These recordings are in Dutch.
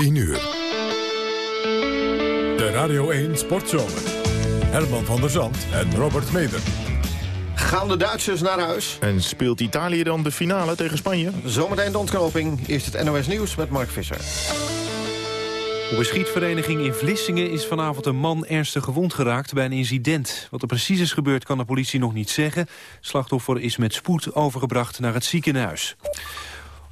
10 uur. De Radio 1 Sportzomer. Herman van der Zand en Robert Meder. Gaan de Duitsers naar huis? En speelt Italië dan de finale tegen Spanje? Zometeen de ontknoping. Eerst het NOS Nieuws met Mark Visser. Op een schietvereniging in Vlissingen is vanavond een man ernstig gewond geraakt bij een incident. Wat er precies is gebeurd kan de politie nog niet zeggen. Slachtoffer is met spoed overgebracht naar het ziekenhuis.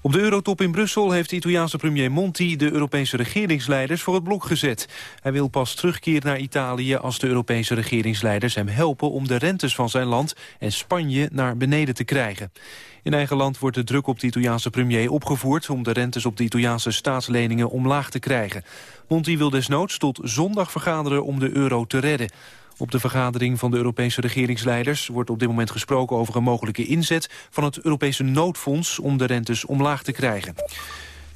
Op de eurotop in Brussel heeft de Italiaanse premier Monti de Europese regeringsleiders voor het blok gezet. Hij wil pas terugkeren naar Italië als de Europese regeringsleiders hem helpen om de rentes van zijn land en Spanje naar beneden te krijgen. In eigen land wordt de druk op de Italiaanse premier opgevoerd om de rentes op de Italiaanse staatsleningen omlaag te krijgen. Monti wil desnoods tot zondag vergaderen om de euro te redden. Op de vergadering van de Europese regeringsleiders wordt op dit moment gesproken over een mogelijke inzet van het Europese noodfonds om de rentes omlaag te krijgen.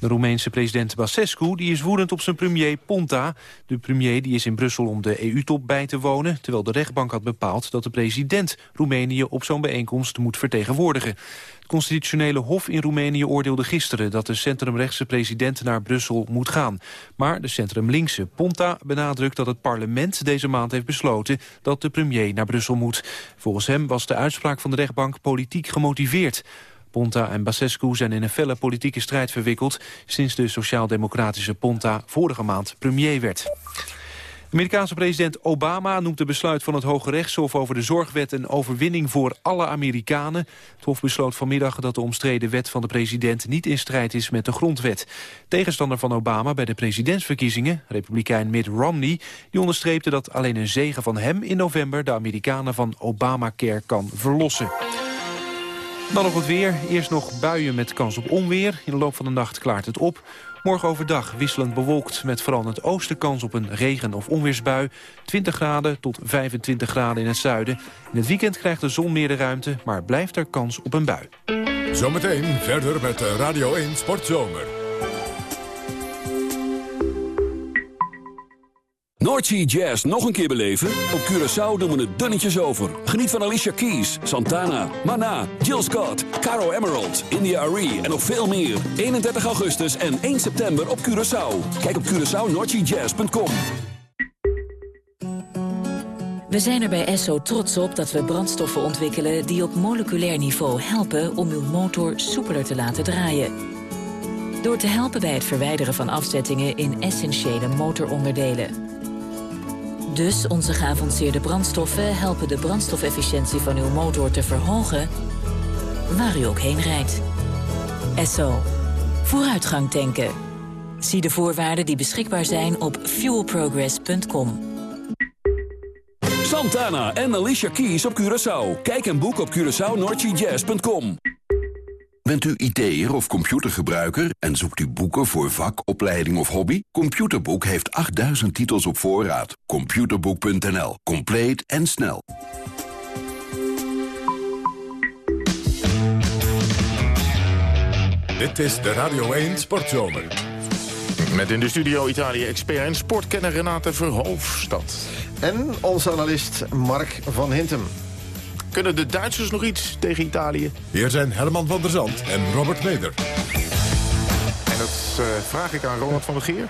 De Roemeense president Basescu die is woedend op zijn premier Ponta. De premier die is in Brussel om de EU-top bij te wonen... terwijl de rechtbank had bepaald dat de president Roemenië op zo'n bijeenkomst moet vertegenwoordigen. Het constitutionele hof in Roemenië oordeelde gisteren... dat de centrumrechtse president naar Brussel moet gaan. Maar de centrumlinkse Ponta benadrukt dat het parlement deze maand heeft besloten... dat de premier naar Brussel moet. Volgens hem was de uitspraak van de rechtbank politiek gemotiveerd. Ponta en Basescu zijn in een felle politieke strijd verwikkeld... sinds de sociaal-democratische Ponta vorige maand premier werd. Amerikaanse president Obama noemt de besluit van het Hoge Rechtshof over de zorgwet een overwinning voor alle Amerikanen. Het Hof besloot vanmiddag dat de omstreden wet van de president niet in strijd is met de grondwet. Tegenstander van Obama bij de presidentsverkiezingen, republikein Mitt Romney, die onderstreepte dat alleen een zegen van hem in november de Amerikanen van Obamacare kan verlossen. Dan nog het weer. Eerst nog buien met kans op onweer. In de loop van de nacht klaart het op. Morgen overdag wisselend bewolkt met vooral het oosten kans op een regen- of onweersbui. 20 graden tot 25 graden in het zuiden. In het weekend krijgt de zon meer de ruimte, maar blijft er kans op een bui. Zometeen verder met Radio 1 Sportzomer. Noordsea Jazz nog een keer beleven? Op Curaçao doen we het dunnetjes over. Geniet van Alicia Keys, Santana, Mana, Jill Scott, Caro Emerald, India Arie en nog veel meer. 31 augustus en 1 september op Curaçao. Kijk op CuraçaoNoordseaJazz.com. We zijn er bij Esso trots op dat we brandstoffen ontwikkelen... die op moleculair niveau helpen om uw motor soepeler te laten draaien. Door te helpen bij het verwijderen van afzettingen in essentiële motoronderdelen. Dus onze geavanceerde brandstoffen helpen de brandstofefficiëntie van uw motor te verhogen... waar u ook heen rijdt. Esso. Vooruitgang tanken. Zie de voorwaarden die beschikbaar zijn op fuelprogress.com. Santana en Alicia Keys op Curaçao. Kijk en boek op CuraçaoNoordseaJazz.com. Bent u IT'er of computergebruiker en zoekt u boeken voor vak, opleiding of hobby? Computerboek heeft 8000 titels op voorraad. Computerboek.nl. Compleet en snel. Dit is de Radio 1 Sportzomer. Met in de studio Italië-expert en sportkenner Renate Verhoofdstad. En onze analist Mark van Hintem. Kunnen de Duitsers nog iets tegen Italië? Hier zijn Herman van der Zand en Robert Meder. En dat uh, vraag ik aan Ronald van der Geer.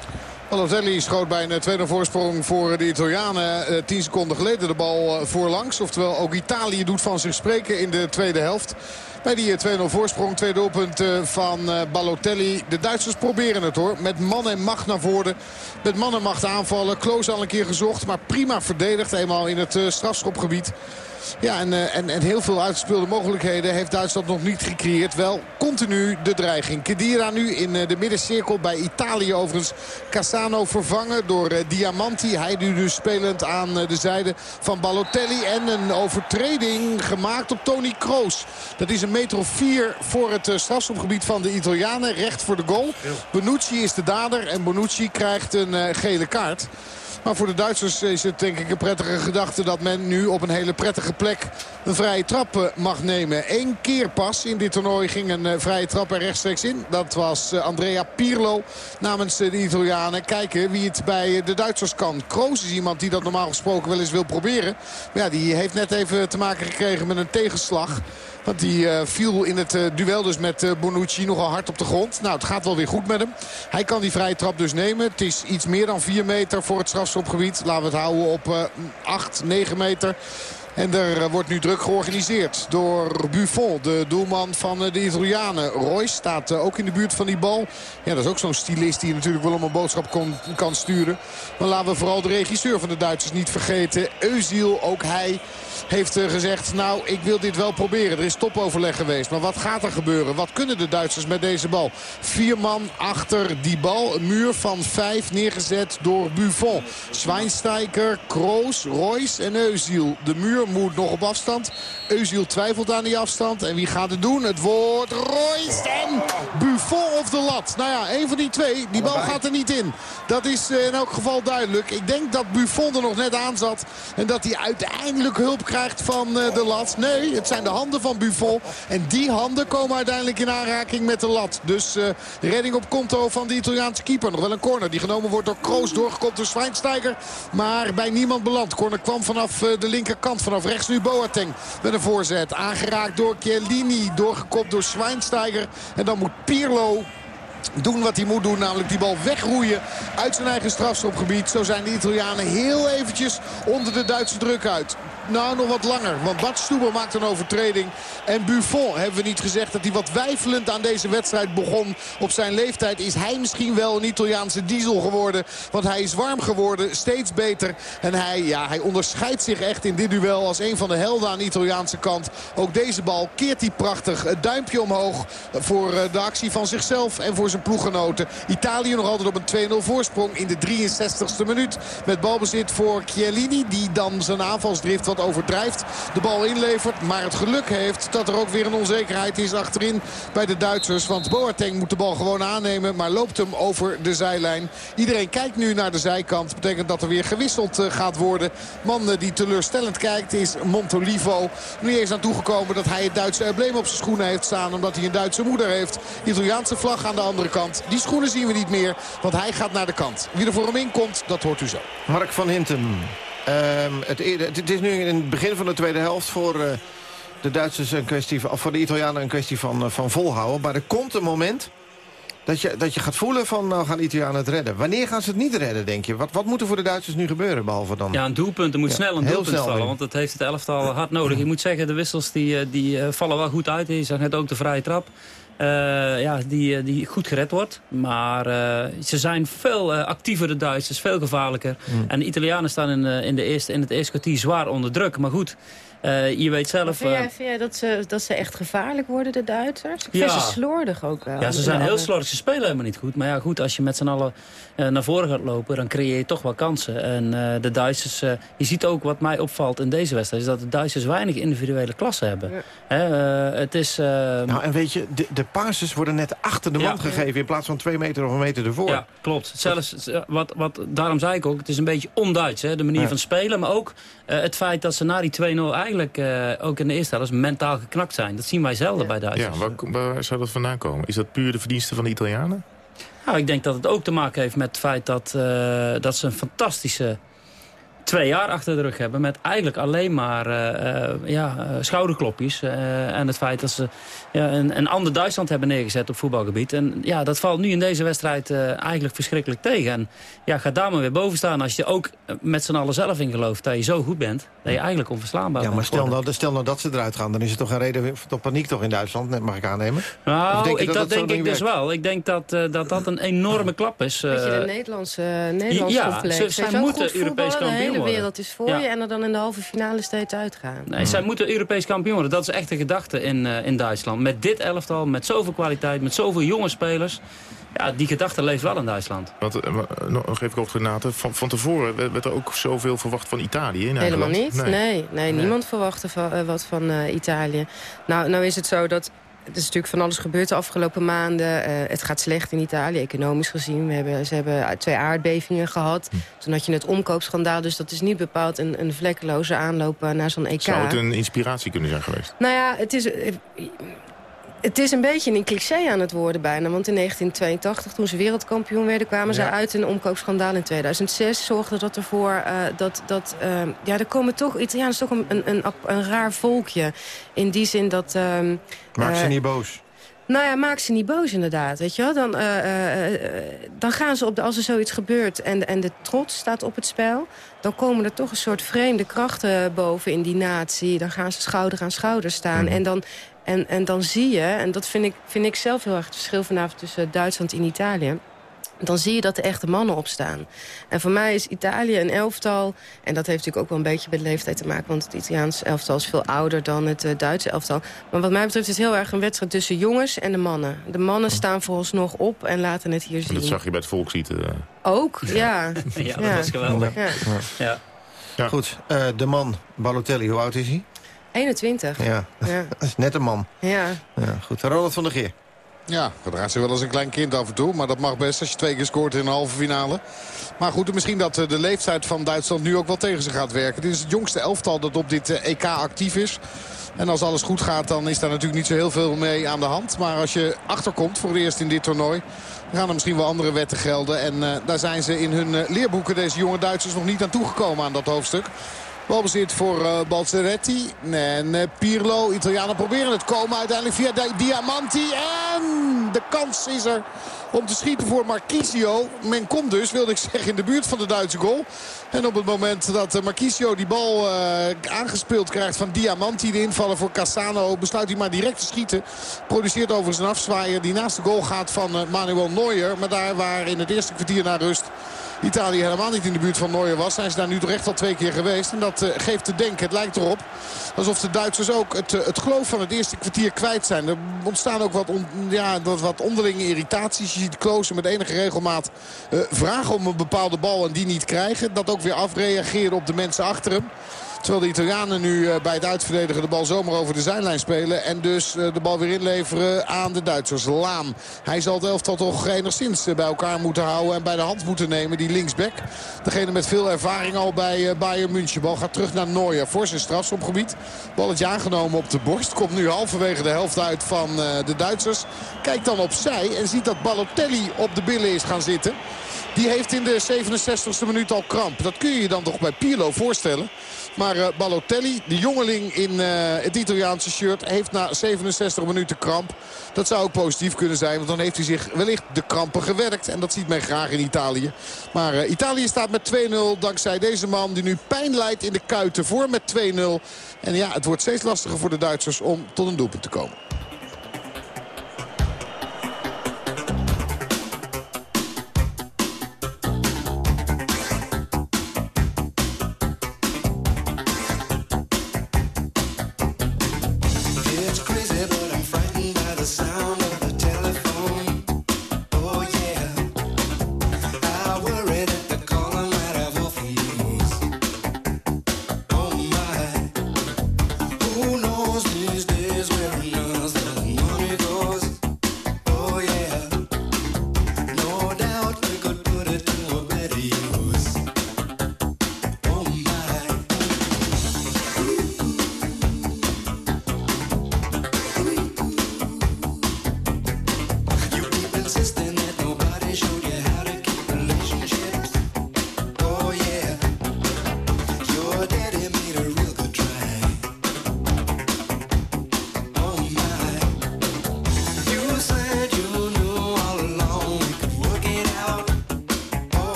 Balotelli schoot bij een 2-0 voorsprong voor de Italianen. Uh, 10 seconden geleden de bal voorlangs. Oftewel ook Italië doet van zich spreken in de tweede helft. Bij die 2-0 voorsprong, twee doelpunten van Balotelli. De Duitsers proberen het hoor. Met man en macht naar voren. Met man en macht aanvallen. Kloos al een keer gezocht, maar prima verdedigd. Eenmaal in het strafschopgebied. Ja, en, en, en heel veel uitgespeelde mogelijkheden heeft Duitsland nog niet gecreëerd. Wel continu de dreiging. Kedira nu in de middencirkel bij Italië overigens. Cassano vervangen door Diamanti. Hij nu dus spelend aan de zijde van Balotelli. En een overtreding gemaakt op Tony Kroos. Dat is een meter of vier voor het strafschopgebied van de Italianen. Recht voor de goal. Bonucci is de dader en Bonucci krijgt een gele kaart. Maar voor de Duitsers is het denk ik een prettige gedachte dat men nu op een hele prettige plek een vrije trap mag nemen. Eén keer pas in dit toernooi ging een vrije trap er rechtstreeks in. Dat was Andrea Pirlo namens de Italianen. Kijken wie het bij de Duitsers kan. Kroos is iemand die dat normaal gesproken wel eens wil proberen. Maar ja, die heeft net even te maken gekregen met een tegenslag. Want die uh, viel in het uh, duel dus met uh, Bonucci nogal hard op de grond. Nou, het gaat wel weer goed met hem. Hij kan die vrije trap dus nemen. Het is iets meer dan 4 meter voor het strafschopgebied. Laten we het houden op 8, 9 meter. En er eh, wordt nu druk georganiseerd door Buffon, de doelman van eh, de Italianen. Royce staat eh, ook in de buurt van die bal. Ja, dat is ook zo'n stylist die natuurlijk wel om een boodschap kon, kan sturen. Maar laten we vooral de regisseur van de Duitsers niet vergeten. Eusiel, ook hij heeft gezegd... nou, ik wil dit wel proberen. Er is topoverleg geweest. Maar wat gaat er gebeuren? Wat kunnen de Duitsers met deze bal? Vier man achter die bal. Een muur van vijf neergezet door Buffon. Schweinsteiger, Kroos, Royce en Eusiel. De muur moet nog op afstand. Eusiel twijfelt aan die afstand. En wie gaat het doen? Het wordt Royce en Buffon of de lat. Nou ja, een van die twee. Die bal gaat er niet in. Dat is in elk geval duidelijk. Ik denk dat Buffon er nog net aan zat. En dat hij uiteindelijk hulp krijgt van eh, de lat. Nee, het zijn de handen van Buffon. En die handen komen uiteindelijk in aanraking met de lat. Dus uh, redding op konto van de Italiaanse keeper. Nog wel een corner die genomen wordt door Kroos. Doorgekomen door Schweinsteiger. Maar bij niemand beland. Corner kwam vanaf de linkerkant. Vanaf rechts nu Boateng met een voorzet. Aangeraakt door Chiellini. Doorgekopt door Schweinsteiger. En dan moet Doen wat hij moet doen. Namelijk die bal wegroeien uit zijn eigen strafschopgebied. Zo zijn de Italianen heel eventjes onder de Duitse druk uit. Nou, nog wat langer. Want Bart Stuber maakt een overtreding. En Buffon, hebben we niet gezegd dat hij wat wijfelend aan deze wedstrijd begon. Op zijn leeftijd is hij misschien wel een Italiaanse diesel geworden. Want hij is warm geworden, steeds beter. En hij, ja, hij onderscheidt zich echt in dit duel als een van de helden aan de Italiaanse kant. Ook deze bal keert hij prachtig. Het duimpje omhoog voor eh, de actie van zichzelf en voor zijn ploeggenoten. Italië nog altijd op een 2-0 voorsprong in de 63ste minuut. Met balbezit voor Chiellini die dan zijn aanvalsdrift overdrijft. De bal inlevert, maar het geluk heeft dat er ook weer een onzekerheid is achterin bij de Duitsers. Want Boateng moet de bal gewoon aannemen, maar loopt hem over de zijlijn. Iedereen kijkt nu naar de zijkant. Betekent dat er weer gewisseld eh, gaat worden. Man eh, die teleurstellend kijkt is Montolivo. Nu is aan toegekomen dat hij het Duitse embleem op zijn schoenen heeft staan. Omdat hij een Duitse moeder heeft. Italiaanse vlag aan de andere kant. Die schoenen zien we niet meer, want hij gaat naar de kant. Wie er voor hem in komt, dat hoort u zo. Mark van Hintem. Um, het, het, is nu in het begin van de tweede helft voor uh, de Duitsers een kwestie van, of voor de Italianen een kwestie van, uh, van volhouden. Maar er komt een moment dat je, dat je gaat voelen van nou gaan de Italianen het redden. Wanneer gaan ze het niet redden, denk je? Wat, wat moet er voor de Duitsers nu gebeuren, behalve dan... Ja, een doelpunt. Er moet ja, snel een doelpunt snel vallen, want dat heeft het elftal hard nodig. Je moet zeggen, de wissels die, eh, die vallen wel goed uit. Je zag net ook de vrije trap. Uh, ja, die, die goed gered wordt. Maar uh, ze zijn veel uh, actiever, de Duitsers, veel gevaarlijker. Mm. En de Italianen staan in, in, de eerste, in het eerste kwartier zwaar onder druk. Maar goed, uh, je weet zelf... Vind jij, vind jij, dat, ze, dat ze echt gevaarlijk worden, de Duitsers? Ik vind ja. ze slordig ook wel. Ja, ze zijn heel slordig. Ze spelen helemaal niet goed. Maar ja, goed, als je met z'n allen uh, naar voren gaat lopen... dan creëer je toch wel kansen. En uh, de Duitsers... je ziet ook wat mij opvalt in deze wedstrijd... is dat de Duitsers weinig individuele klassen hebben. Ja. Hè, het is... Nou, en weet je, de, de passes worden net achter de man ja. gegeven... in plaats van twee meter of een meter ervoor. Ja, klopt. Zelfs, wat, wat, daarom zei ik ook, het is een beetje onduits. Hè, de manier van spelen, maar ook het feit dat ze na die 2-0 eigenlijk eigenlijk uh, ook in de eerste helft mentaal geknakt zijn. Dat zien wij zelden ja. bij Duitsers. Ja, waar, waar, zou dat vandaan komen? Is dat puur de verdienste van de Italianen? Nou, ik denk dat het ook te maken heeft met het feit dat, uh, dat ze een fantastische twee jaar achter de rug hebben... met eigenlijk alleen maar uh, uh, ja, schouderklopjes. en het feit dat ze ja, een, een ander Duitsland hebben neergezet op voetbalgebied. En ja, dat valt nu in deze wedstrijd eigenlijk verschrikkelijk tegen. En ja, ga daar maar weer boven staan. Als je ook met z'n allen zelf in gelooft dat je zo goed bent... dat je eigenlijk onverslaanbaar bent. Ja, maar stel nou, stel nou dat ze eruit gaan... dan is er toch een reden tot paniek toch in Duitsland, net mag ik aannemen? Nou, denk ik dat, dat, denk ik dus wel. Ik denk dat, dat dat een enorme klap is. Weet je, de Nederlandse, Nederlandse ja, ze, zij moeten Europees kampioen de wereld is voor ja. je en er dan in de halve finale steeds uitgaan. Nee, zij moeten Europees kampioen worden. Dat is echt de gedachte in, uh, in Duitsland. Met dit elftal, met zoveel kwaliteit, met zoveel jonge spelers. Ja, die gedachte leeft wel in Duitsland. Want, uh, nog even kort Renate, van, van tevoren werd er ook zoveel verwacht van Italië in Helemaal niet, nee. Nee, nee, niemand verwachtte van, uh, wat van Italië. Nou, nou is het zo dat het is natuurlijk van alles gebeurd de afgelopen maanden. Uh, het gaat slecht in Italië, economisch gezien. We hebben, ze hebben twee aardbevingen gehad. Hm. Toen had je het omkoopschandaal. Dus dat is niet bepaald een, een vlekkeloze aanloop naar zo'n EK. Zou het een inspiratie kunnen zijn geweest? Nou ja, het is... Het is een beetje een cliché aan het worden bijna. Want in 1982, toen ze wereldkampioen werden... kwamen ze uit een omkoopschandaal in 2006. Zorgde dat ervoor uh, dat... dat uh, ja, er komen toch... Italianen is toch een, een, een, een, raar volkje. In die zin dat... Uh, Maak ze niet boos. Nou ja, maak ze niet boos inderdaad, weet je wel. Dan, dan gaan ze op de, als er zoiets gebeurt en, en de trots staat op het spel... dan komen er toch een soort vreemde krachten boven in die natie. Dan gaan ze schouder aan schouder staan. Mhm. En dan en, en dan zie je, en dat vind ik, vind ik zelf heel erg het verschil vanavond tussen Duitsland en Italië dan zie je dat er echte mannen opstaan. En voor mij is Italië een elftal... en dat heeft natuurlijk ook wel een beetje met leeftijd te maken... want het Italiaans elftal is veel ouder dan het uh, Duitse elftal. Maar wat mij betreft is het heel erg een wedstrijd tussen jongens en de mannen. De mannen staan vooralsnog op en laten het hier zien. Dat zag je bij het volkslied. Uh... Ook, ja. ja. dat was geweldig. Ja. ja. Goed, uh, de man Balotelli, hoe oud is hij? 21. Ja, ja. dat is net een man. Ja. ja goed, Ronald van der Geer. Ja, gedraagt zich wel als een klein kind af en toe. Maar dat mag best als je twee keer scoort in een halve finale. Maar goed, misschien dat eh, de leeftijd van Duitsland nu ook wel tegen ze gaat werken. Dit is het jongste elftal dat op dit EK eh, e actief is. En als alles goed gaat, dan is daar natuurlijk niet zo heel veel mee aan de hand. Maar als je achterkomt voor het eerst in dit toernooi... dan gaan er misschien wel andere wetten gelden. En uh, daar zijn ze in hun leerboeken, deze jonge Duitsers, nog niet aan toegekomen aan dat hoofdstuk. Balbezit voor uh. En uh, Pirlo. Italianen proberen het komen uiteindelijk via Diamanti. En de kans is er om te schieten voor Marquisio. Men komt dus, wilde ik zeggen, in de buurt van de Duitse goal. En op het moment dat uh, Marquisio die bal aangespeeld krijgt van Diamanti... de invallen voor Cassano, besluit hij maar direct te schieten. Produceert overigens een afzwaaier die naast de goal gaat van Manuel Neuer. Maar daar waar in het eerste kwartier naar rust... Italië helemaal niet in de buurt van Neuer was. Zijn ze daar nu toch echt al twee keer geweest. En dat uh, geeft te denken. Het lijkt erop alsof de Duitsers ook het, uh, het geloof van het eerste kwartier kwijt zijn. Er ontstaan ook wat, ja, wat, onderlinge irritaties. Je ziet Kloosen met enige regelmaat uh, vragen om een bepaalde bal en die niet krijgen. Dat ook weer afreageren op de mensen achter hem. Terwijl de Italianen nu eh, bij het uitverdedigen de bal zomaar over de zijlijn spelen. En dus eh, de bal weer inleveren aan de Duitsers. Laam. Hij zal het elftal toch enigszins eh, bij elkaar moeten houden. En bij de hand moeten nemen. Die linksback. Degene met veel ervaring al bij Bayern München. Bal gaat terug naar Neuer voor zijn strafschopgebied. Balletje aangenomen op de borst. Komt nu halverwege de helft uit van de Duitsers. Kijkt dan opzij en ziet dat Balotelli op de billen is gaan zitten. Die heeft in de 67e minuut al kramp. Dat kun je je dan toch bij Pirlo voorstellen. Maar uh, Balotelli, de jongeling in uh, het Italiaanse shirt, heeft na 67 minuten kramp. Dat zou ook positief kunnen zijn, want dan heeft hij zich wellicht de krampen gewerkt. En dat ziet men graag in Italië. Maar uh, Italië staat met 2-0 dankzij deze man die nu pijn leidt in de kuiten voor met 2-0. En ja, het wordt steeds lastiger voor de Duitsers om tot een doelpunt te komen.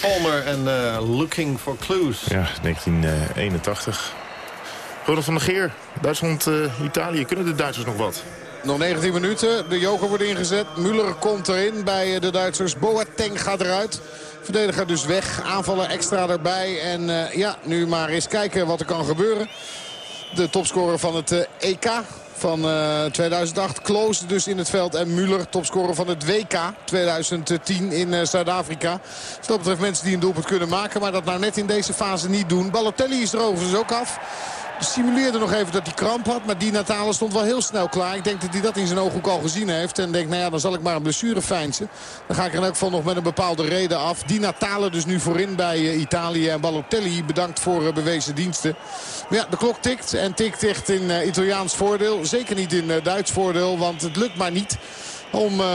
Palmer en Looking for Clues. Ja, 1981. Ronald van der Geer, Duitsland-Italië. Kunnen de Duitsers nog wat? Nog 19 minuten. De joker wordt ingezet. Muller komt erin bij de Duitsers. Boateng gaat eruit. Verdediger dus weg. Aanvallen extra erbij. En uh, ja, nu maar eens kijken wat er kan gebeuren. De topscorer van het uh, EK van uh, 2008. Kloos dus in het veld. En Muller, topscorer van het WK 2010 in Zuid-Afrika. Dus dat betreft mensen die een doelpunt kunnen maken. Maar dat nou net in deze fase niet doen. Balotelli is er overigens ook af simuleerde nog even dat hij kramp had. Maar die Natale stond wel heel snel klaar. Ik denk dat hij dat in zijn ooghoek al gezien heeft. En denkt, nou ja, dan zal ik maar een blessure feinsen. Dan ga ik er in elk geval nog met een bepaalde reden af. Die Natale dus nu voorin bij uh, Italië. En Balotelli bedankt voor uh, bewezen diensten. Maar ja, de klok tikt. En tikt echt in uh, Italiaans voordeel. Zeker niet in Duits voordeel. Want het lukt maar niet om uh,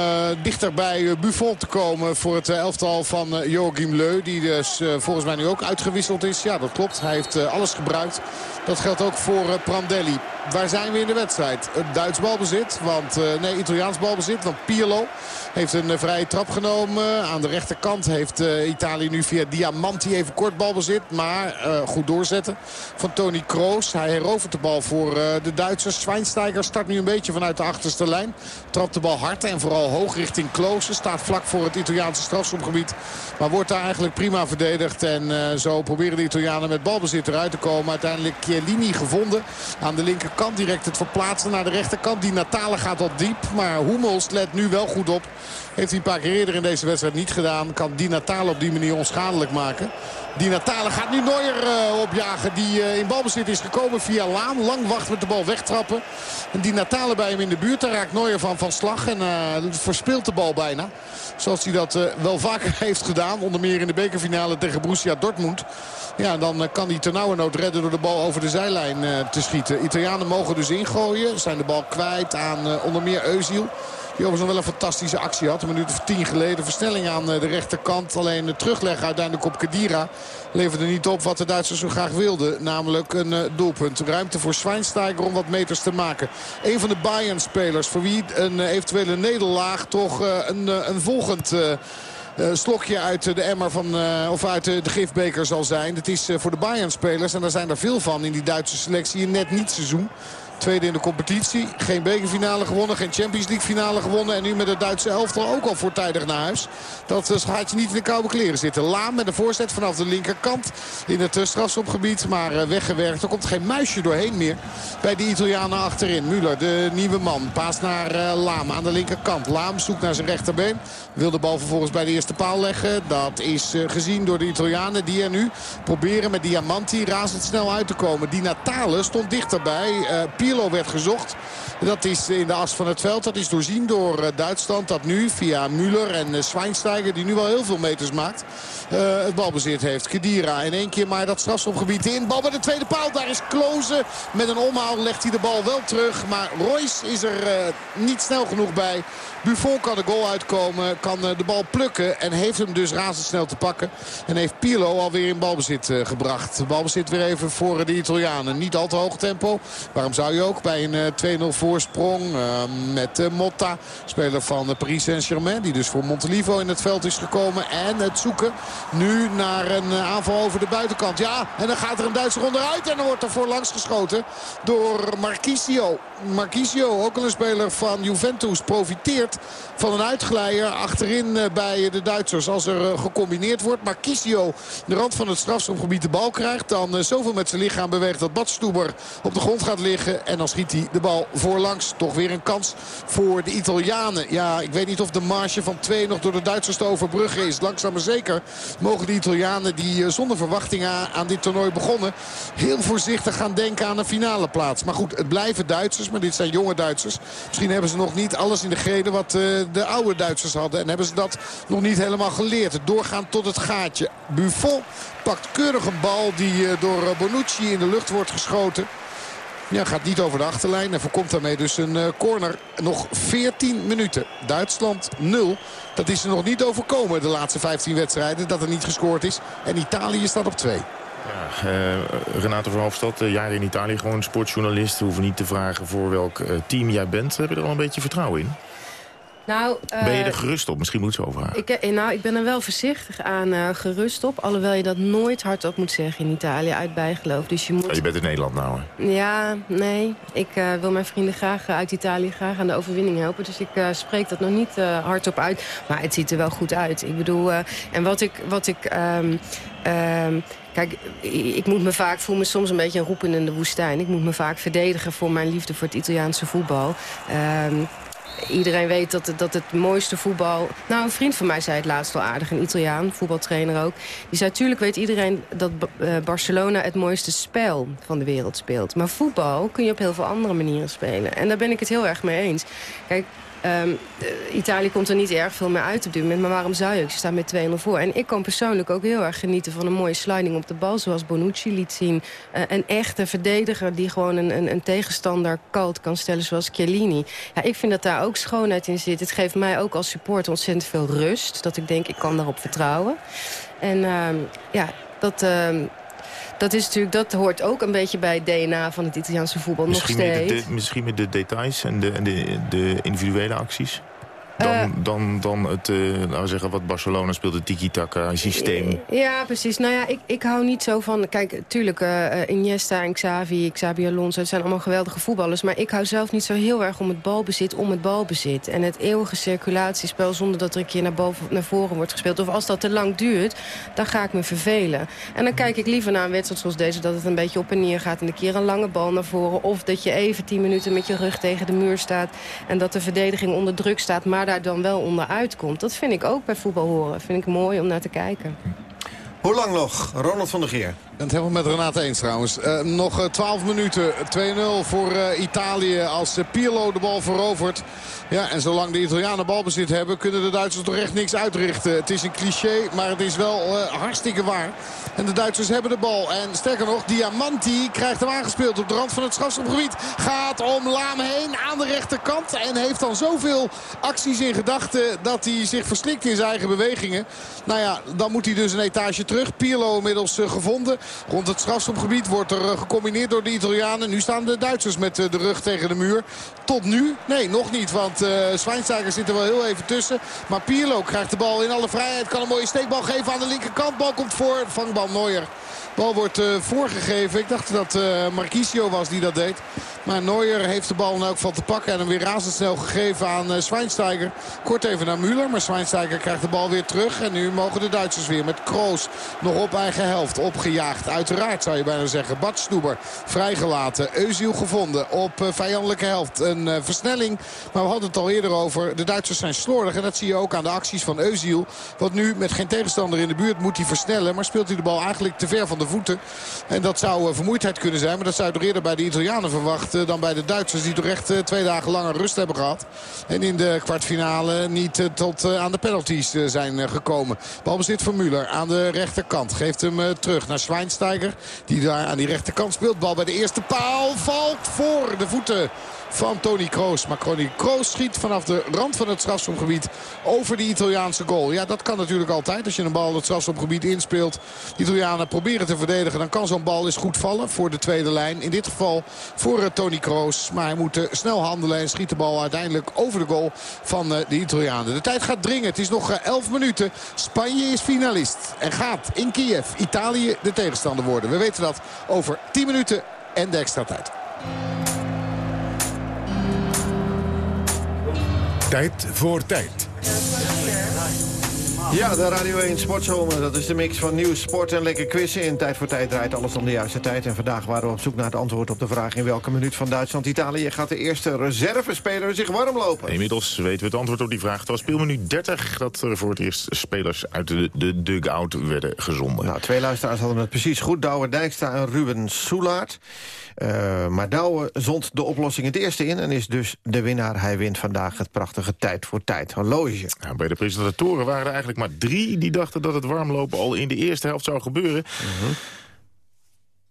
dichter bij Buffon te komen voor het elftal van Joachim Leu. Die dus volgens mij nu ook uitgewisseld is. Ja, dat klopt. Hij heeft alles gebruikt. Dat geldt ook voor Prandelli. Waar zijn we in de wedstrijd? Duits balbezit. Want, nee, Italiaans balbezit. Want Pirlo heeft een vrije trap genomen. Aan de rechterkant heeft Italië nu via Diamanti even kort balbezit. Maar goed doorzetten van Tony Kroos. Hij herovert de bal voor de Duitsers. Schweinsteiger start nu een beetje vanuit de achterste lijn. Trapt de bal hard en vooral hoog richting Kloosen. Staat vlak voor het Italiaanse strafschopgebied. Maar wordt daar eigenlijk prima verdedigd. En zo proberen de Italianen met balbezit eruit te komen. Uiteindelijk Chiellini gevonden. Aan de linkerkant direct het verplaatsen naar de rechterkant. Die Natale gaat op diep. Maar Hummels let nu wel goed op. Heeft hij een paar keer eerder in deze wedstrijd niet gedaan. Kan die Natale op die manier onschadelijk maken. Die Natale gaat nu Neuer uh, opjagen. Die uh, in balbezit is gekomen via Laan. Lang wacht met de bal wegtrappen. En die Natale bij hem in de buurt. Daar raakt Neuer van van slag. En uh, verspeelt de bal bijna. Zoals hij dat wel vaker heeft gedaan. Onder meer in de bekerfinale tegen Borussia Dortmund. Ja, dan kan hij ternauwernood redden door de bal over de zijlijn te schieten. Italianen mogen dus ingooien. Zijn de bal kwijt aan onder meer Eusiel. Die overigens wel een fantastische actie had. Een minuut of tien geleden. Versnelling aan de rechterkant. Alleen de terugleg uiteindelijk op Kedira leverde niet op wat de Duitsers zo graag wilden. Namelijk een doelpunt. Ruimte voor Schweinsteiger om wat meters te maken. Een van de Bayern-spelers voor wie een eventuele nederlaag toch een, een volgend... Slokje uit de emmer van, of uit de, gifbeker zal zijn. Het is voor de Bayern-spelers, en daar zijn er veel van in die Duitse selectie, net niet seizoen. Tweede in de competitie. Geen bekerfinale gewonnen. Geen Champions League finale gewonnen. En nu met het Duitse elftal ook al voortijdig naar huis. Dat gaat je niet in de koude kleren zitten. Laan met een voorzet vanaf de linkerkant. In het strafschopgebied. Maar weggewerkt. Er komt geen muisje doorheen meer. Bij de Italianen achterin. Muller, de nieuwe man. Paas naar Laam aan de linkerkant. Laam zoekt naar zijn rechterbeen. Wil de bal vervolgens bij de eerste paal leggen. Dat is gezien door de Italianen. Die er nu proberen met Diamanti razendsnel uit te komen. Die Natale stond dichterbij. Uh, Pirlo werd gezocht. Dat is in de as van het veld. Dat is doorzien door Duitsland. Dat nu via Müller en Schweinsteiger, die nu wel heel veel meters maakt, uh, het balbezit heeft. Kedira in één keer maar dat strafschopgebied in. Bal bij de tweede paal. Daar is Klozen. Met een omhaal legt hij de bal wel terug. Maar Royce is er niet snel genoeg bij. Buffon kan de goal uitkomen. Kan de bal plukken. En heeft hem dus razendsnel te pakken. En heeft Pirlo alweer in balbezit gebracht. Balbezit weer even voor de Italianen. Niet al te hoog tempo. Waarom zou ook bij een 2-0 voorsprong met Motta. Speler van Paris Saint-Germain. Die dus voor Montelivo in het veld is gekomen. En het zoeken nu naar een aanval over de buitenkant. Ja, en dan gaat er een Duitser onderuit. En dan wordt er voorlangs geschoten door Marquisio. Marquisio, ook een speler van Juventus, profiteert van een uitglijder achterin bij de Duitsers. Als er gecombineerd wordt. Marquisio de rand van het strafschopgebied de bal krijgt. Dan zoveel met zijn lichaam beweegt dat Badstuber op de grond gaat liggen. En dan schiet hij de bal voorlangs. Toch weer een kans voor de Italianen. Ja, ik weet niet of de marge van twee nog door de Duitsers te overbruggen is. Langzaam maar zeker mogen de Italianen die zonder verwachtingen aan dit toernooi begonnen... heel voorzichtig gaan denken aan een finale plaats. Maar goed, het blijven Duitsers, maar dit zijn jonge Duitsers. Misschien hebben ze nog niet alles in de greden wat de oude Duitsers hadden. En hebben ze dat nog niet helemaal geleerd. Doorgaan tot het gaatje. Buffon pakt keurig een bal die door Bonucci in de lucht wordt geschoten. Ja, gaat niet over de achterlijn en voorkomt daarmee dus een uh, corner. Nog 14 minuten. Duitsland 0. Dat is er nog niet overkomen de laatste 15 wedstrijden. Dat er niet gescoord is. En Italië staat op 2. Ja, uh, Renato Verhofstadt, uh, jaren in Italië gewoon sportjournalist. Hoeven niet te vragen voor welk team jij bent. Heb je er al een beetje vertrouwen in? Nou, uh, ben je er gerust op? Misschien moet ze overhalen. Ik, eh, nou, ik ben er wel voorzichtig aan uh, gerust op. Alhoewel je dat nooit hardop moet zeggen in Italië, uit bijgeloof. Dus je, moet... Oh, je bent in Nederland nou, hè? Ja, nee. Ik uh, wil mijn vrienden graag uit Italië graag aan de overwinning helpen. Dus ik spreek dat nog niet hardop uit. Maar het ziet er wel goed uit. Ik bedoel, en wat ik... Wat ik um, um, Kijk, ik moet me vaak, voel me soms een beetje een roepen in de woestijn. Ik moet me vaak verdedigen voor mijn liefde voor het Italiaanse voetbal. Um, iedereen weet dat, het, dat het mooiste voetbal... Nou, een vriend van mij zei het laatst wel aardig, een Italiaan, voetbaltrainer ook. Die zei, natuurlijk weet iedereen dat eh, Barcelona het mooiste spel van de wereld speelt. Maar voetbal kun je op heel veel andere manieren spelen. En daar ben ik het heel erg mee eens. Kijk, Um, Italië komt er niet erg veel meer uit op dit moment. Maar waarom zou je ook? Ze staan met 2-0 voor. En ik kan persoonlijk ook heel erg genieten van een mooie sliding op de bal. Zoals Bonucci liet zien. Uh, een echte verdediger die gewoon een, een, een, tegenstander koud kan stellen. Zoals Chiellini. Ja, ik vind dat daar ook schoonheid in zit. Het geeft mij ook als support ontzettend veel rust. Dat ik denk, ik kan daarop vertrouwen. En uh, ja, dat... Dat, is natuurlijk, dat hoort ook een beetje bij het DNA van het Italiaanse voetbal misschien nog steeds. Met de, misschien met de details en de, en de, de individuele acties? Dan, uh, dan, dan het, uh, laten we zeggen, wat Barcelona speelt, het tiki-taka systeem. Ja, precies. Nou ja, ik, ik hou niet zo van... Kijk, tuurlijk, uh, Iniesta en Xavi, Xabi Alonso... het zijn allemaal geweldige voetballers. Maar ik hou zelf niet zo heel erg om het balbezit om het balbezit. En het eeuwige circulatiespel zonder dat er een keer naar, boven, naar voren wordt gespeeld. Of als dat te lang duurt, dan ga ik me vervelen. En dan kijk ik liever naar een wedstrijd zoals deze... dat het een beetje op en neer gaat en een keer een lange bal naar voren. Of dat je even tien minuten met je rug tegen de muur staat... en dat de verdediging onder druk staat... Maar daar dan wel onderuit komt. Dat vind ik ook bij voetbal horen. vind ik mooi om naar te kijken. Hoe lang nog? Ronald van der Geer. Het helemaal met Renate eens trouwens. Uh, nog 12 minuten. 2-0 voor uh, Italië als Pirlo de bal verovert. Ja, en zolang de Italianen balbezit hebben... kunnen de Duitsers toch echt niks uitrichten. Het is een cliché, maar het is wel hartstikke waar. En de Duitsers hebben de bal. En sterker nog, Diamanti krijgt hem aangespeeld op de rand van het strafschopgebied. Gaat om Laam heen aan de rechterkant. En heeft dan zoveel acties in gedachten dat hij zich verslikt in zijn eigen bewegingen. Nou ja, dan moet hij dus een etage terug. Pirlo inmiddels gevonden. Rond het strafschopgebied wordt er eh, gecombineerd door de Italianen. Nu staan de Duitsers met eh, de rug tegen de muur. Tot nu? Nee, nog niet. Want uh, zit er wel heel even tussen. Maar Pirlo krijgt de bal in alle vrijheid. Kan een mooie steekbal geven aan de linkerkant. Bal komt voor. Vangbal Neuer. Bal wordt uh, voorgegeven. Ik dacht dat uh, Marquisio was die dat deed. Maar Neuer heeft de bal in elk geval te pakken. En hem weer razendsnel gegeven aan uh, Schweinsteiger. Kort even naar Müller. Maar Schweinsteiger krijgt de bal weer terug. En nu mogen de Duitsers weer met Kroos nog op eigen helft. Opgejaagd. Uiteraard zou je bijna zeggen. Bad Stoeber vrijgelaten. Eusiel gevonden op vijandelijke helft. Een versnelling. Maar we hadden het al eerder over. De Duitsers zijn slordig. En dat zie je ook aan de acties van Eusiel. Want nu met geen tegenstander in de buurt moet hij versnellen. Maar speelt hij de bal eigenlijk te ver van de voeten. En dat zou uh, vermoeidheid kunnen zijn. Maar dat zou je eerder bij de Italianen verwachten dan bij de Duitsers. Die toch echt uh, twee dagen langer rust hebben gehad. En in de kwartfinale niet uh, tot aan de penalties zijn gekomen. Balbezit voor Müller aan de rechterkant. Geeft hem terug naar Schweinsteiger. Die daar aan die rechterkant speelt. Bal bij de eerste paal valt voor de voeten van Tony Kroos. Maar Tony Kroos schiet vanaf de rand van het strafschopgebied over de Italiaanse goal. Ja, dat kan natuurlijk altijd. Als je een bal het strafschopgebied inspeelt. De Italianen proberen te verdedigen. Dan kan zo'n bal eens goed vallen voor de tweede lijn. In dit geval voor uh, Tony Kroos. Maar hij moet uh, snel handelen en schiet de bal uiteindelijk over de goal van uh, de Italianen. De tijd gaat dringen. Het is nog 11 minuten. Spanje is finalist. En gaat in Kiev Italië de tegenstander worden. We weten dat over 10 minuten en de extra tijd. Tijd voor tijd. Ja, de Radio 1 Sportzomer. Dat is de mix van nieuws, sport en lekker quizzen. In Tijd voor Tijd draait alles om de juiste tijd. En vandaag waren we op zoek naar het antwoord op de vraag... in welke minuut van Duitsland-Italië gaat de eerste reservespeler zich warm lopen? Inmiddels weten we het antwoord op die vraag. Het was speelminuut 30 dat er voor het eerst spelers uit de, de dugout werden gezonden. Nou, twee luisteraars hadden het precies goed. Douwe Dijkstra en Ruben Soelaert. Uh, maar Douwe zond de oplossing het eerste in... en is dus de winnaar. Hij wint vandaag het prachtige Tijd voor Tijd horloge. Ja, bij de presentatoren waren er eigenlijk maar drie... die dachten dat het warmlopen al in de eerste helft zou gebeuren. Uh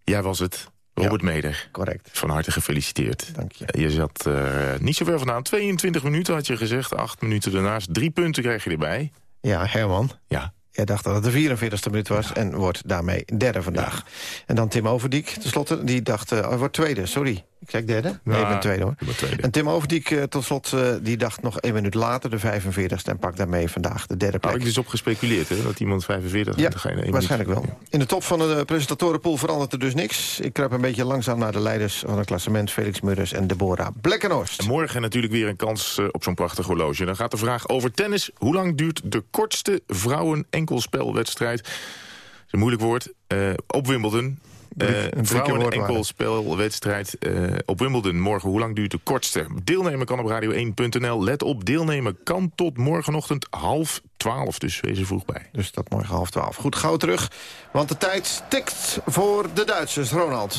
Jij was het. Robert ja, Meder. Correct. Van harte gefeliciteerd. Dank je. Je zat uh, niet zo ver vandaan. 22 minuten had je gezegd. Acht minuten daarnaast. Drie punten krijg je erbij. Ja, Herman. Ja. Jij dacht dat het de 44e minuut was en wordt daarmee derde vandaag. En dan Tim Overdiek, tenslotte, die dacht, uh, wordt tweede, sorry. Ik zeg derde? Nee, ik ben tweede hoor. Ben tweede. En Tim Overdiek uh, tot slot, uh, die dacht nog één minuut later de 45ste... en pakt daarmee vandaag de derde plek. Heb ik dus op gespeculeerd, hè? Dat iemand 45 ja, degene waarschijnlijk wel. In de top van de presentatorenpool verandert er dus niks. Ik kruip een beetje langzaam naar de leiders van het klassement... Felix Murders en Deborah Blekkenhorst. En morgen natuurlijk weer een kans uh, op zo'n prachtig horloge. Dan gaat de vraag over tennis. Hoe lang duurt de kortste vrouwen-enkelspelwedstrijd? Dat is een moeilijk woord. op Wimbledon. Uh, vrouwen enkelspelwedstrijd uh, op Wimbledon. Morgen, hoe lang duurt de kortste? Deelnemen kan op radio1.nl. Let op, deelnemen kan tot morgenochtend half twaalf. Dus wees er vroeg bij. Dus dat morgen half twaalf. Goed, gauw terug. Want de tijd tikt voor de Duitsers. Ronald.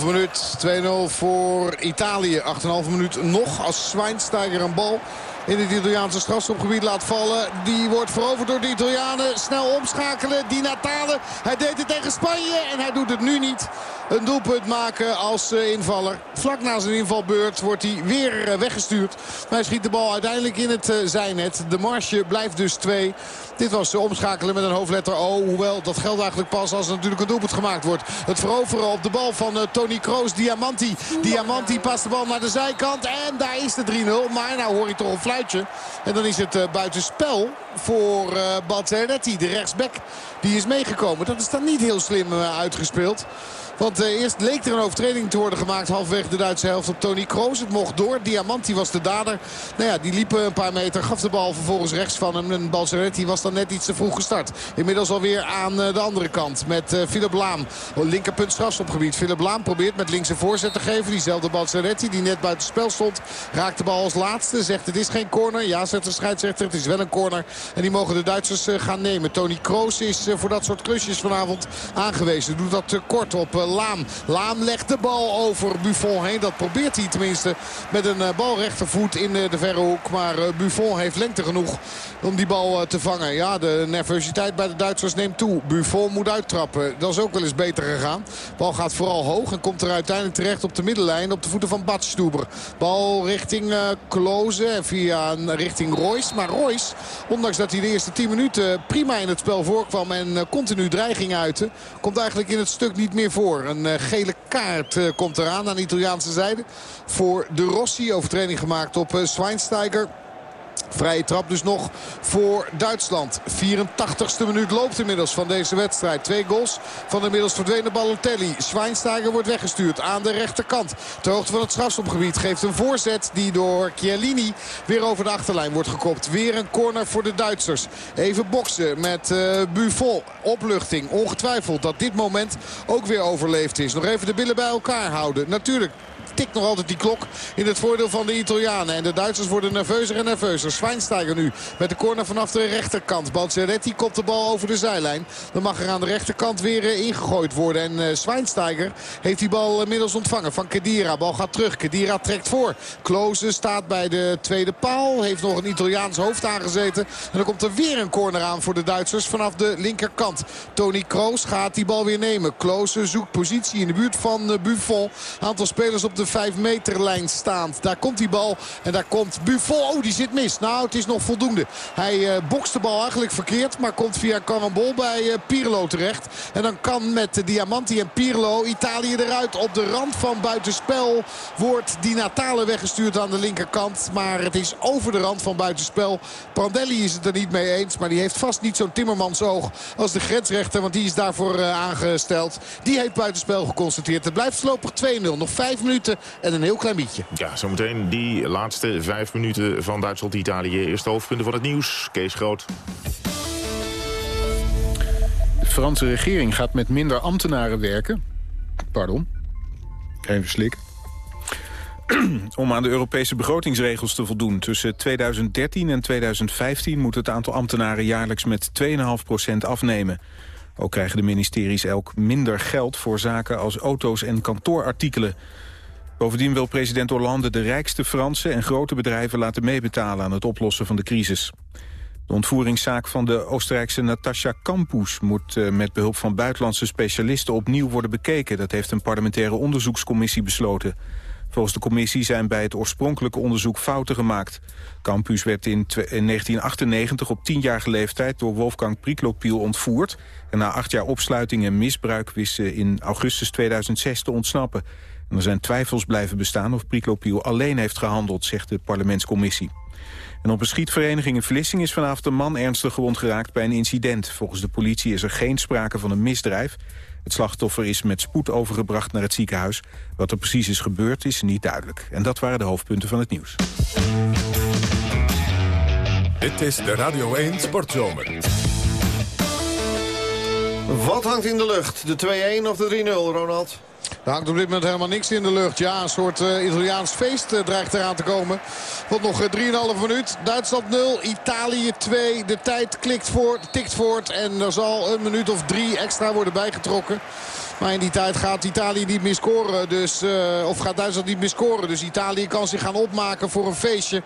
8,5 minuut. 2-0 voor Italië. 8,5 minuut nog als Schweinsteiger een bal in het Italiaanse strafschopgebied laat vallen. Die wordt veroverd door de Italianen. Snel omschakelen. Di Natale. Hij deed het tegen Spanje en hij doet het nu niet. Een doelpunt maken als uh, invaller. Vlak na zijn invalbeurt wordt hij weer uh, weggestuurd. Maar hij schiet de bal uiteindelijk in het uh, zijnet. De marge blijft dus 2. Dit was omschakelen met een hoofdletter O. Hoewel, dat geldt eigenlijk pas als er natuurlijk een doelpunt gemaakt wordt. Het veroveren op de bal van Tony Kroos. Diamanti. Diamanti past de bal naar de zijkant. En daar is de 3-0. Maar nou hoor je toch een En dan is het uh, buitenspel voor uh, de rechtsback. Die is meegekomen. Dat is dan niet heel slim uh, uitgespeeld. Want uh, eerst leek er een overtreding te worden gemaakt halfweg de Duitse helft op Tony Kroos. Het mocht door. Diamanti was de dader. Nou ja, die liep een paar meter, gaf de bal vervolgens rechts van hem. En Balzaretti was dan net iets te vroeg gestart. Inmiddels alweer aan uh, de andere kant met Philip Laam. Linkerpunt strafstopgebied. Philip Laam probeert met links een voorzet te geven. Diezelfde Balzaretti die net buiten spel stond. Raakt de bal als laatste. Zegt het is geen corner. Ja, zegt de scheidsrechter. Het is wel een corner. En die mogen de Duitsers gaan nemen. Tony Kroos is voor dat soort klusjes vanavond aangewezen. Doet dat kort op Laam. Laam legt de bal over Buffon heen. Dat probeert hij tenminste met een bal rechtervoet in de verre hoek. Maar Buffon heeft lengte genoeg om die bal te vangen. Ja, de nervositeit bij de Duitsers neemt toe. Buffon moet uittrappen. Dat is ook wel eens beter gegaan. Bal gaat vooral hoog en komt er uiteindelijk terecht op de middenlijn. Op de voeten van Badstuber. Bal richting uh, Kloze en via richting Royce. Maar Royce, ondanks dat hij de eerste 10 minuten prima in het spel voorkwam... en continu dreiging uitte, komt eigenlijk in het stuk niet meer voor. Een uh, gele kaart komt eraan aan de Italiaanse zijde. Voor de Rossi, overtreding gemaakt op Schweinsteiger. Vrije trap dus nog voor Duitsland. 84ste minuut loopt inmiddels van deze wedstrijd. Twee goals van de inmiddels verdwenen Balotelli. Schweinsteiger wordt weggestuurd aan de rechterkant. Ter hoogte van het strafschopgebied geeft een voorzet die door Chiellini weer over de achterlijn wordt gekopt. Weer een corner voor de Duitsers. Even boksen met uh, Buffon. Opluchting. Ongetwijfeld dat dit moment ook weer overleefd is. Nog even de billen bij elkaar houden. Natuurlijk tikt nog altijd die klok in het voordeel van de Italianen. En de Duitsers worden nerveuzer en nerveuzer. Schweinsteiger nu met de corner vanaf de rechterkant. Balceretti kopt de bal over de zijlijn. Dan mag er aan de rechterkant weer uh, ingegooid worden. En uh, Schweinsteiger heeft die bal inmiddels ontvangen van Kedira. Bal gaat terug. Kedira trekt voor. Kloze staat bij de tweede paal. Heeft nog een Italiaans hoofd aangezeten. En dan komt er weer een corner aan voor de Duitsers vanaf de linkerkant. Tony Kroos gaat die bal weer nemen. Kloze zoekt positie in de buurt van uh, Buffon. Aantal spelers op de 5 meterlijn staand. Daar komt die bal en daar komt Buffon. Oh, die zit mis. Nou, het is nog voldoende. Hij uh, bokst de bal eigenlijk verkeerd. Maar komt via Carambol bij uh, Pirlo terecht. En dan kan met uh, Diamanti en Pirlo Italië eruit. Op de rand van buitenspel wordt Di Natale weggestuurd aan de linkerkant. Maar het is over de rand van buitenspel. Prandelli is het er niet mee eens. Maar die heeft vast niet zo'n Timmermans oog als de grensrechter. Want die is daarvoor aangesteld. Die heeft buitenspel geconstateerd. Het blijft voorlopig 2-0. Nog 5 minuten en een heel klein beetje. Ja, zometeen die laatste vijf minuten van Duitsland-Italië. Eerste hoofdpunten van het nieuws. Kees Groot. De Franse regering gaat met minder ambtenaren werken. Pardon. Even slik. Om aan de Europese begrotingsregels te voldoen. Tussen 2013 en 2015 moet het aantal ambtenaren jaarlijks met 2,5% afnemen. Ook krijgen de ministeries elk minder geld voor zaken als auto's en kantoorartikelen. Bovendien wil president Hollande de rijkste Franse en grote bedrijven laten meebetalen aan het oplossen van de crisis. De ontvoeringszaak van de Oostenrijkse Natasja Kampus moet uh, met behulp van buitenlandse specialisten opnieuw worden bekeken. Dat heeft een parlementaire onderzoekscommissie besloten. Volgens de commissie zijn bij het oorspronkelijke onderzoek fouten gemaakt. Campus werd in, in 1998 op tienjarige leeftijd door Wolfgang Priklopiel ontvoerd. En na acht jaar opsluiting en misbruik wist ze in augustus 2006 te ontsnappen. Er zijn twijfels blijven bestaan of Priklopiel alleen heeft gehandeld, zegt de parlementscommissie. En op een schietvereniging in Vlissing is vanavond een man ernstig gewond geraakt bij een incident. Volgens de politie is er geen sprake van een misdrijf. Het slachtoffer is met spoed overgebracht naar het ziekenhuis. Wat er precies is gebeurd is niet duidelijk. En dat waren de hoofdpunten van het nieuws. Dit is de Radio 1 Sportzomer. Wat hangt in de lucht? De 2-1 of de 3-0, Ronald? Er hangt op dit moment helemaal niks in de lucht. Ja, een soort uh, Italiaans feest uh, dreigt eraan te komen. Wat nog 3,5 uh, minuut. Duitsland 0, Italië 2. De tijd klikt voort, tikt voort. En er zal een minuut of drie extra worden bijgetrokken. Maar in die tijd gaat Italië niet meer scoren. Dus, uh, of gaat Duitsland niet meer scoren. Dus Italië kan zich gaan opmaken voor een feestje.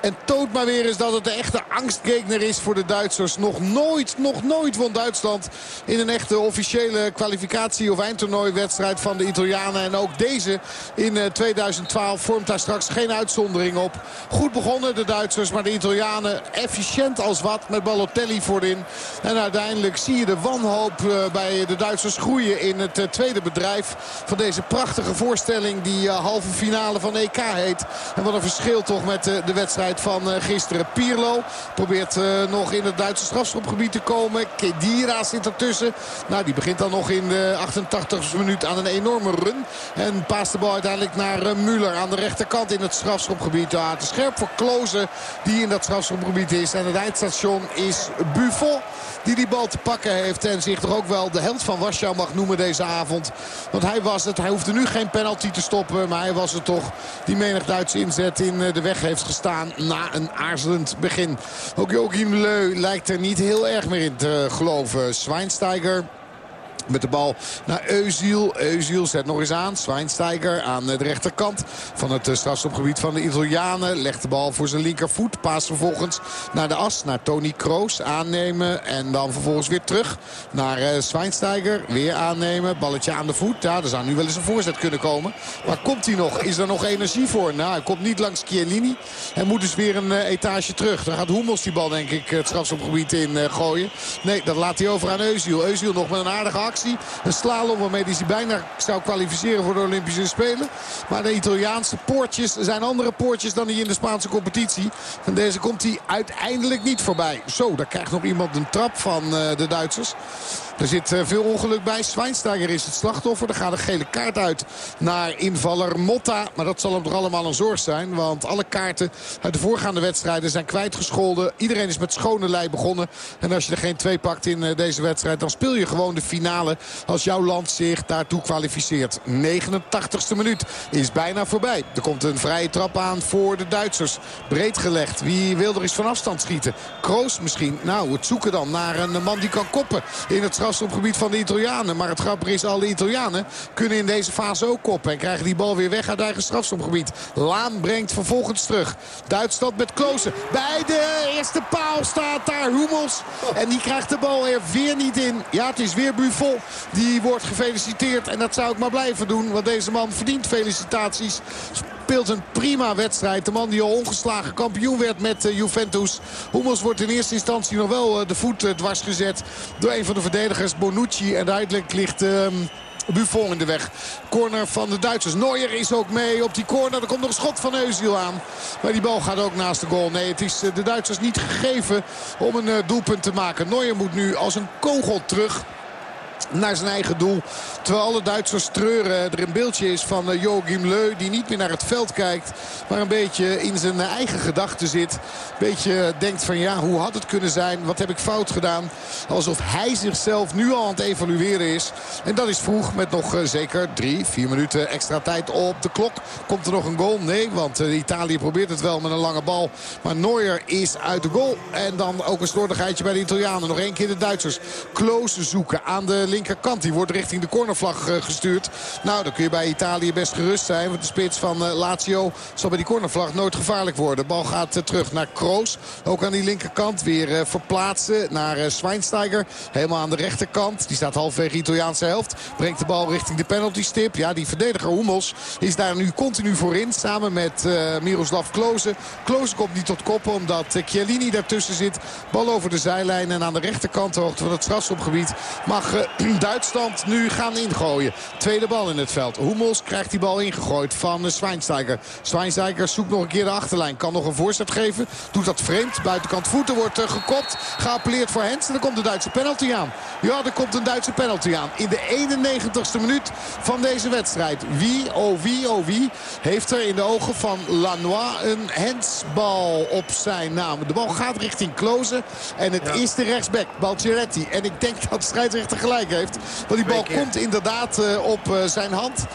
En toont maar weer eens dat het de echte angstgegner is voor de Duitsers. Nog nooit, nog nooit won Duitsland in een echte officiële kwalificatie of eindtoernooiwedstrijd van de Italianen. En ook deze in 2012 vormt daar straks geen uitzondering op. Goed begonnen de Duitsers, maar de Italianen efficiënt als wat met Balotelli voorin. En uiteindelijk zie je de wanhoop bij de Duitsers groeien in het tweede bedrijf van deze prachtige voorstelling die halve finale van EK heet. En wat een verschil toch met de wedstrijd van gisteren. Pirlo probeert nog in het Duitse strafschopgebied te komen. Kedira zit ertussen. Nou, die begint dan nog in de 88e minuut aan een enorme run. En paast de bal uiteindelijk naar Müller aan de rechterkant in het strafschopgebied. Ja, het is scherp voor Klozen die in dat strafschopgebied is. En het eindstation is Buffon die die bal te pakken heeft. En zich toch ook wel de held van Warschau mag noemen deze avond. Want hij was het. Hij hoefde nu geen penalty te stoppen. Maar hij was het toch die menig Duitse inzet in de weg heeft gestaan na een aarzelend begin. Ook Joachim Leu lijkt er niet heel erg meer in te geloven. Schweinsteiger met de bal naar Eusiel. Eusiel zet nog eens aan. Schweinsteiger aan de rechterkant van het strafschopgebied van de Italianen. Legt de bal voor zijn linkervoet. Paas vervolgens naar de as. Naar Tony Kroos. Aannemen. En dan vervolgens weer terug naar uh, Schweinsteiger. Weer aannemen. Balletje aan de voet. Ja, er zou nu wel eens een voorzet kunnen komen. Maar komt hij nog? Is er nog energie voor? Nou, hij komt niet langs Chiellini. Hij moet dus weer een uh, etage terug. Dan gaat Hummels die bal denk ik het strafschopgebied in gooien. Nee, dat laat hij over aan Eusiel. Eusiel nog met een aardige actie. Een slalom waarmee hij bijna zou kwalificeren voor de Olympische Spelen. Maar de Italiaanse poortjes zijn andere poortjes dan die in de Spaanse competitie. En deze komt hij uiteindelijk niet voorbij. Zo, daar krijgt nog iemand een trap van uh, de Duitsers. Er zit veel ongeluk bij. Schweinsteiger is het slachtoffer. Er gaat een gele kaart uit naar invaller Motta. Maar dat zal hem toch allemaal een zorg zijn. Want alle kaarten uit de voorgaande wedstrijden zijn kwijtgescholden. Iedereen is met schone lei begonnen. En als je er geen twee pakt in deze wedstrijd... dan speel je gewoon de finale als jouw land zich daartoe kwalificeert. 89ste minuut is bijna voorbij. Er komt een vrije trap aan voor de Duitsers. Breed gelegd. Wie wil er eens van afstand schieten? Kroos misschien. Nou, het zoeken dan naar een man die kan koppen in het strafschopgebied van de Italianen. Maar het grappige is, alle Italianen kunnen in deze fase ook koppen. En krijgen die bal weer weg uit eigen strafschopgebied. Laan brengt vervolgens terug. Duitsland met Kloosen. Bij de eerste paal staat daar Hummels. En die krijgt de bal er weer niet in. Ja, het is weer Buffon. Die wordt gefeliciteerd. En dat zou ik maar blijven doen. Want deze man verdient felicitaties speelt een prima wedstrijd. De man die al ongeslagen kampioen werd met uh, Juventus. Hummels wordt in eerste instantie nog wel uh, de voet uh, dwars gezet door een van de verdedigers Bonucci. En duidelijk ligt... Buffon in de weg. Corner van de Duitsers. Neuer is ook mee op die corner. Er komt nog een schot van Eusiel aan. Maar die bal gaat ook naast de goal. Nee, het is de Duitsers niet gegeven om een doelpunt te maken. Neuer moet nu als een kogel terug naar zijn eigen doel. Terwijl alle Duitsers treuren. Er een beeldje is van uh, Joachim Leu. Die niet meer naar het veld kijkt. Maar een beetje in zijn eigen gedachten zit. Een beetje denkt van ja, hoe had het kunnen zijn? Wat heb ik fout gedaan? Alsof hij zichzelf nu al aan het evalueren is. En dat is vroeg met nog zeker drie, vier minuten extra tijd op de klok. Komt er nog een goal? Nee, want Italië probeert het wel met een lange bal. Maar Neuer is uit de goal. En dan ook een slordigheidje bij de Italianen. Nog één keer de Duitsers. Kloos zoeken aan de linkerkant. Die wordt richting de cornervlag uh, gestuurd. Nou, dan kun je bij Italië best gerust zijn. Want de spits van uh, Lazio zal bij die cornervlag nooit gevaarlijk worden. De bal gaat terug naar Kroos. Ook aan die linkerkant weer verplaatsen naar Schweinsteiger. Helemaal aan de rechterkant. Die staat halfwege Italiaanse helft. Brengt de bal richting de penaltystip. Ja, die verdediger Hummels is daar nu continu voorin. Samen met Miroslav Klose. Klose komt niet tot koppen omdat Chiellini daartussen zit. Bal over de zijlijn en aan de rechterkant, de hoogte van het strafschopgebied, mag Duitsland nu gaan ingooien. Tweede bal in het veld. Hummels krijgt die bal ingegooid van Schweinsteiger. Schweinsteiger zoekt nog een keer de achterlijn. Kan nog een voorzet geven. Doet dat vreemd. Buitenkant voeten wordt gekopt. Geappelleerd voor Hens. En dan komt de Duitse penalty aan. Ja, er komt een Duitse penalty aan. In de 91ste minuut van deze wedstrijd. Wie, oh wie, oh wie, heeft er in de ogen van Lanois een hensbal op zijn naam. De bal gaat richting Klozen. En het is de rechtsback, Balceretti. En ik denk dat de scheidsrechter gelijk heeft. Want die bal komt inderdaad eh, op eh, zijn hand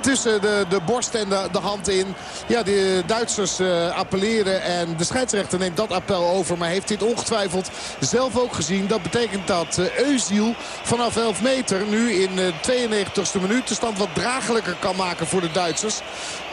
tussen de, de borst en de, de hand in. Ja, de Duitsers uh, appelleren en de scheidsrechter neemt dat appel over. Maar heeft dit ongetwijfeld zelf ook gezien. Dat betekent dat uh, Eusiel vanaf 11 meter nu in de 92e minuut de stand wat dragelijker kan maken voor de Duitsers.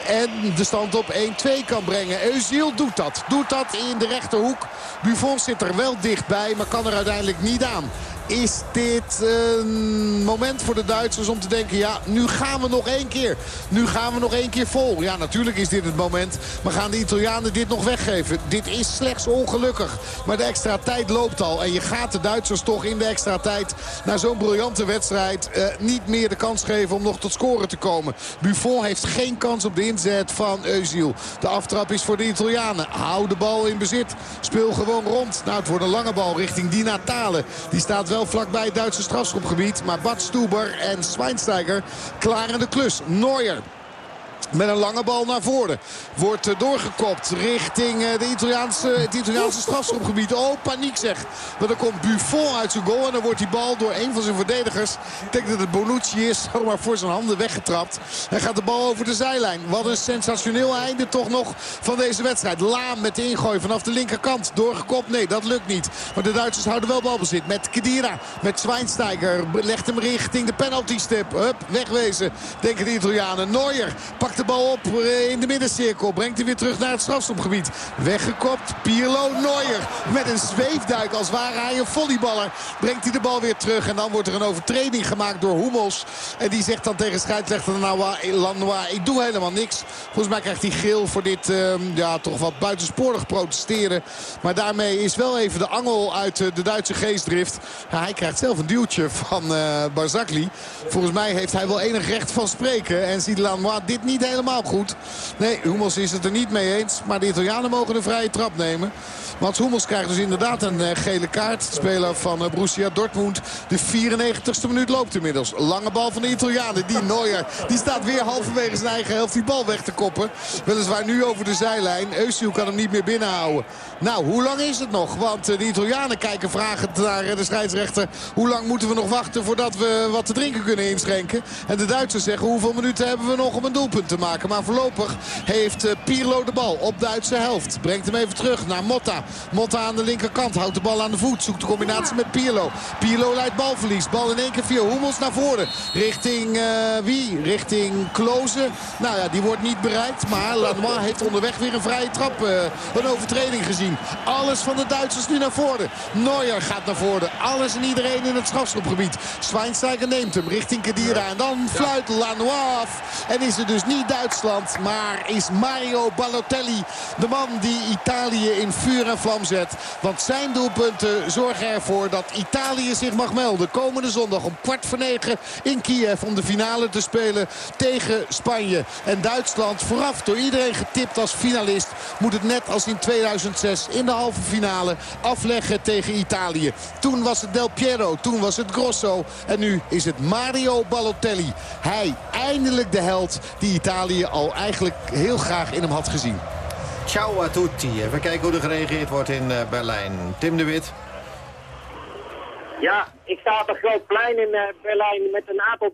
En de stand op 1-2 kan brengen. Eusiel doet dat. Doet dat in de rechterhoek. Buffon zit er wel dichtbij, maar kan er uiteindelijk niet aan. Is dit een moment voor de Duitsers om te denken... ja, nu gaan we nog één keer. Nu gaan we nog één keer vol. Ja, natuurlijk is dit het moment. Maar gaan de Italianen dit nog weggeven? Dit is slechts ongelukkig. Maar de extra tijd loopt al. En je gaat de Duitsers toch in de extra tijd... na zo'n briljante wedstrijd eh, niet meer de kans geven om nog tot scoren te komen. Buffon heeft geen kans op de inzet van Eusiel. De aftrap is voor de Italianen. Hou de bal in bezit. Speel gewoon rond. Nou, het wordt een lange bal richting Di Natale. Die staat wel vlakbij het Duitse strafschopgebied. Maar Bad Stuber en Schweinsteiger klaren de klus. Neuer met een lange bal naar voren. Wordt eh, doorgekopt richting eh, de Italiaanse, het Italiaanse strafschopgebied. Oh, paniek zeg. Maar dan komt Buffon uit zijn goal. En dan wordt die bal door een van zijn verdedigers. Ik denk dat het Bonucci is. Zomaar voor zijn handen weggetrapt. En gaat de bal over de zijlijn. Wat een sensationeel einde toch nog van deze wedstrijd. Laam met de ingooi vanaf de linkerkant. Doorgekopt? Nee, dat lukt niet. Maar de Duitsers houden wel balbezit. Met Kedira, met Schweinsteiger. Legt hem richting de penalty stip. Hup, wegwezen. Denken de Italianen. Neuer de bal op eh, in de middencirkel. Brengt hij weer terug naar het strafstopgebied. Weggekopt. Pierlo Neuer met een zweefduik als ware hij een volleyballer. Brengt hij de bal weer terug. En dan wordt er een overtreding gemaakt door Hummels. En die zegt dan tegen scheidsrechter Lanois, ik doe helemaal niks. Volgens mij krijgt hij geel voor dit ehm, ja, toch wat buitensporig protesteren. Maar daarmee is wel even de angel uit eh, de Duitse geestdrift. Hij krijgt zelf een duwtje van uh, Barzakli. Volgens mij heeft hij wel enig recht van spreken. En ziet Lanois dit niet helemaal goed. Nee, Hummels is het er niet mee eens. Maar de Italianen mogen een vrije trap nemen. Mats Hummels krijgt dus inderdaad een uh, gele kaart. De speler van uh, Borussia Dortmund. De 94ste minuut loopt inmiddels. Lange bal van de Italianen. Die Neuer. Die staat weer halverwege zijn eigen helft die bal weg te koppen. Weliswaar nu over de zijlijn. Eusiel kan hem niet meer binnenhouden. Nou, hoe lang is het nog? Want uh, de Italianen kijken vragend naar de scheidsrechter. Hoe lang moeten we nog wachten voordat we wat te drinken kunnen inschenken? En de Duitsers zeggen hoeveel minuten hebben we nog om een doelpunt te maken. Maar voorlopig heeft Pirlo de bal op Duitse helft. Brengt hem even terug naar Motta. Motta aan de linkerkant houdt de bal aan de voet. Zoekt de combinatie met Pirlo. Pirlo leidt balverlies. Bal in één keer via Hummels naar voren. Richting uh, wie? Richting Klozen. Nou ja, die wordt niet bereikt. Maar Lanois heeft onderweg weer een vrije trap. Uh, een overtreding gezien. Alles van de Duitsers nu naar voren. Neuer gaat naar voren. Alles en iedereen in het strafschopgebied. Schweinsteiger neemt hem richting Kedira. En dan fluit Lanois af. En is het dus niet Duitsland. Maar is Mario Balotelli de man die Italië in vuur en vlam zet. Want zijn doelpunten zorgen ervoor dat Italië zich mag melden. Komende zondag om kwart voor negen in Kiev om de finale te spelen tegen Spanje. En Duitsland vooraf door iedereen getipt als finalist. Moet het net als in 2006 in de halve finale afleggen tegen Italië. Toen was het Del Piero, toen was het Grosso. En nu is het Mario Balotelli. Hij eindelijk de held die Italië al eigenlijk heel graag in hem had gezien. Ciao a tutti. Even kijken hoe er gereageerd wordt in uh, Berlijn. Tim de Wit. Ja, ik sta op een groot plein in uh, Berlijn met een aantal,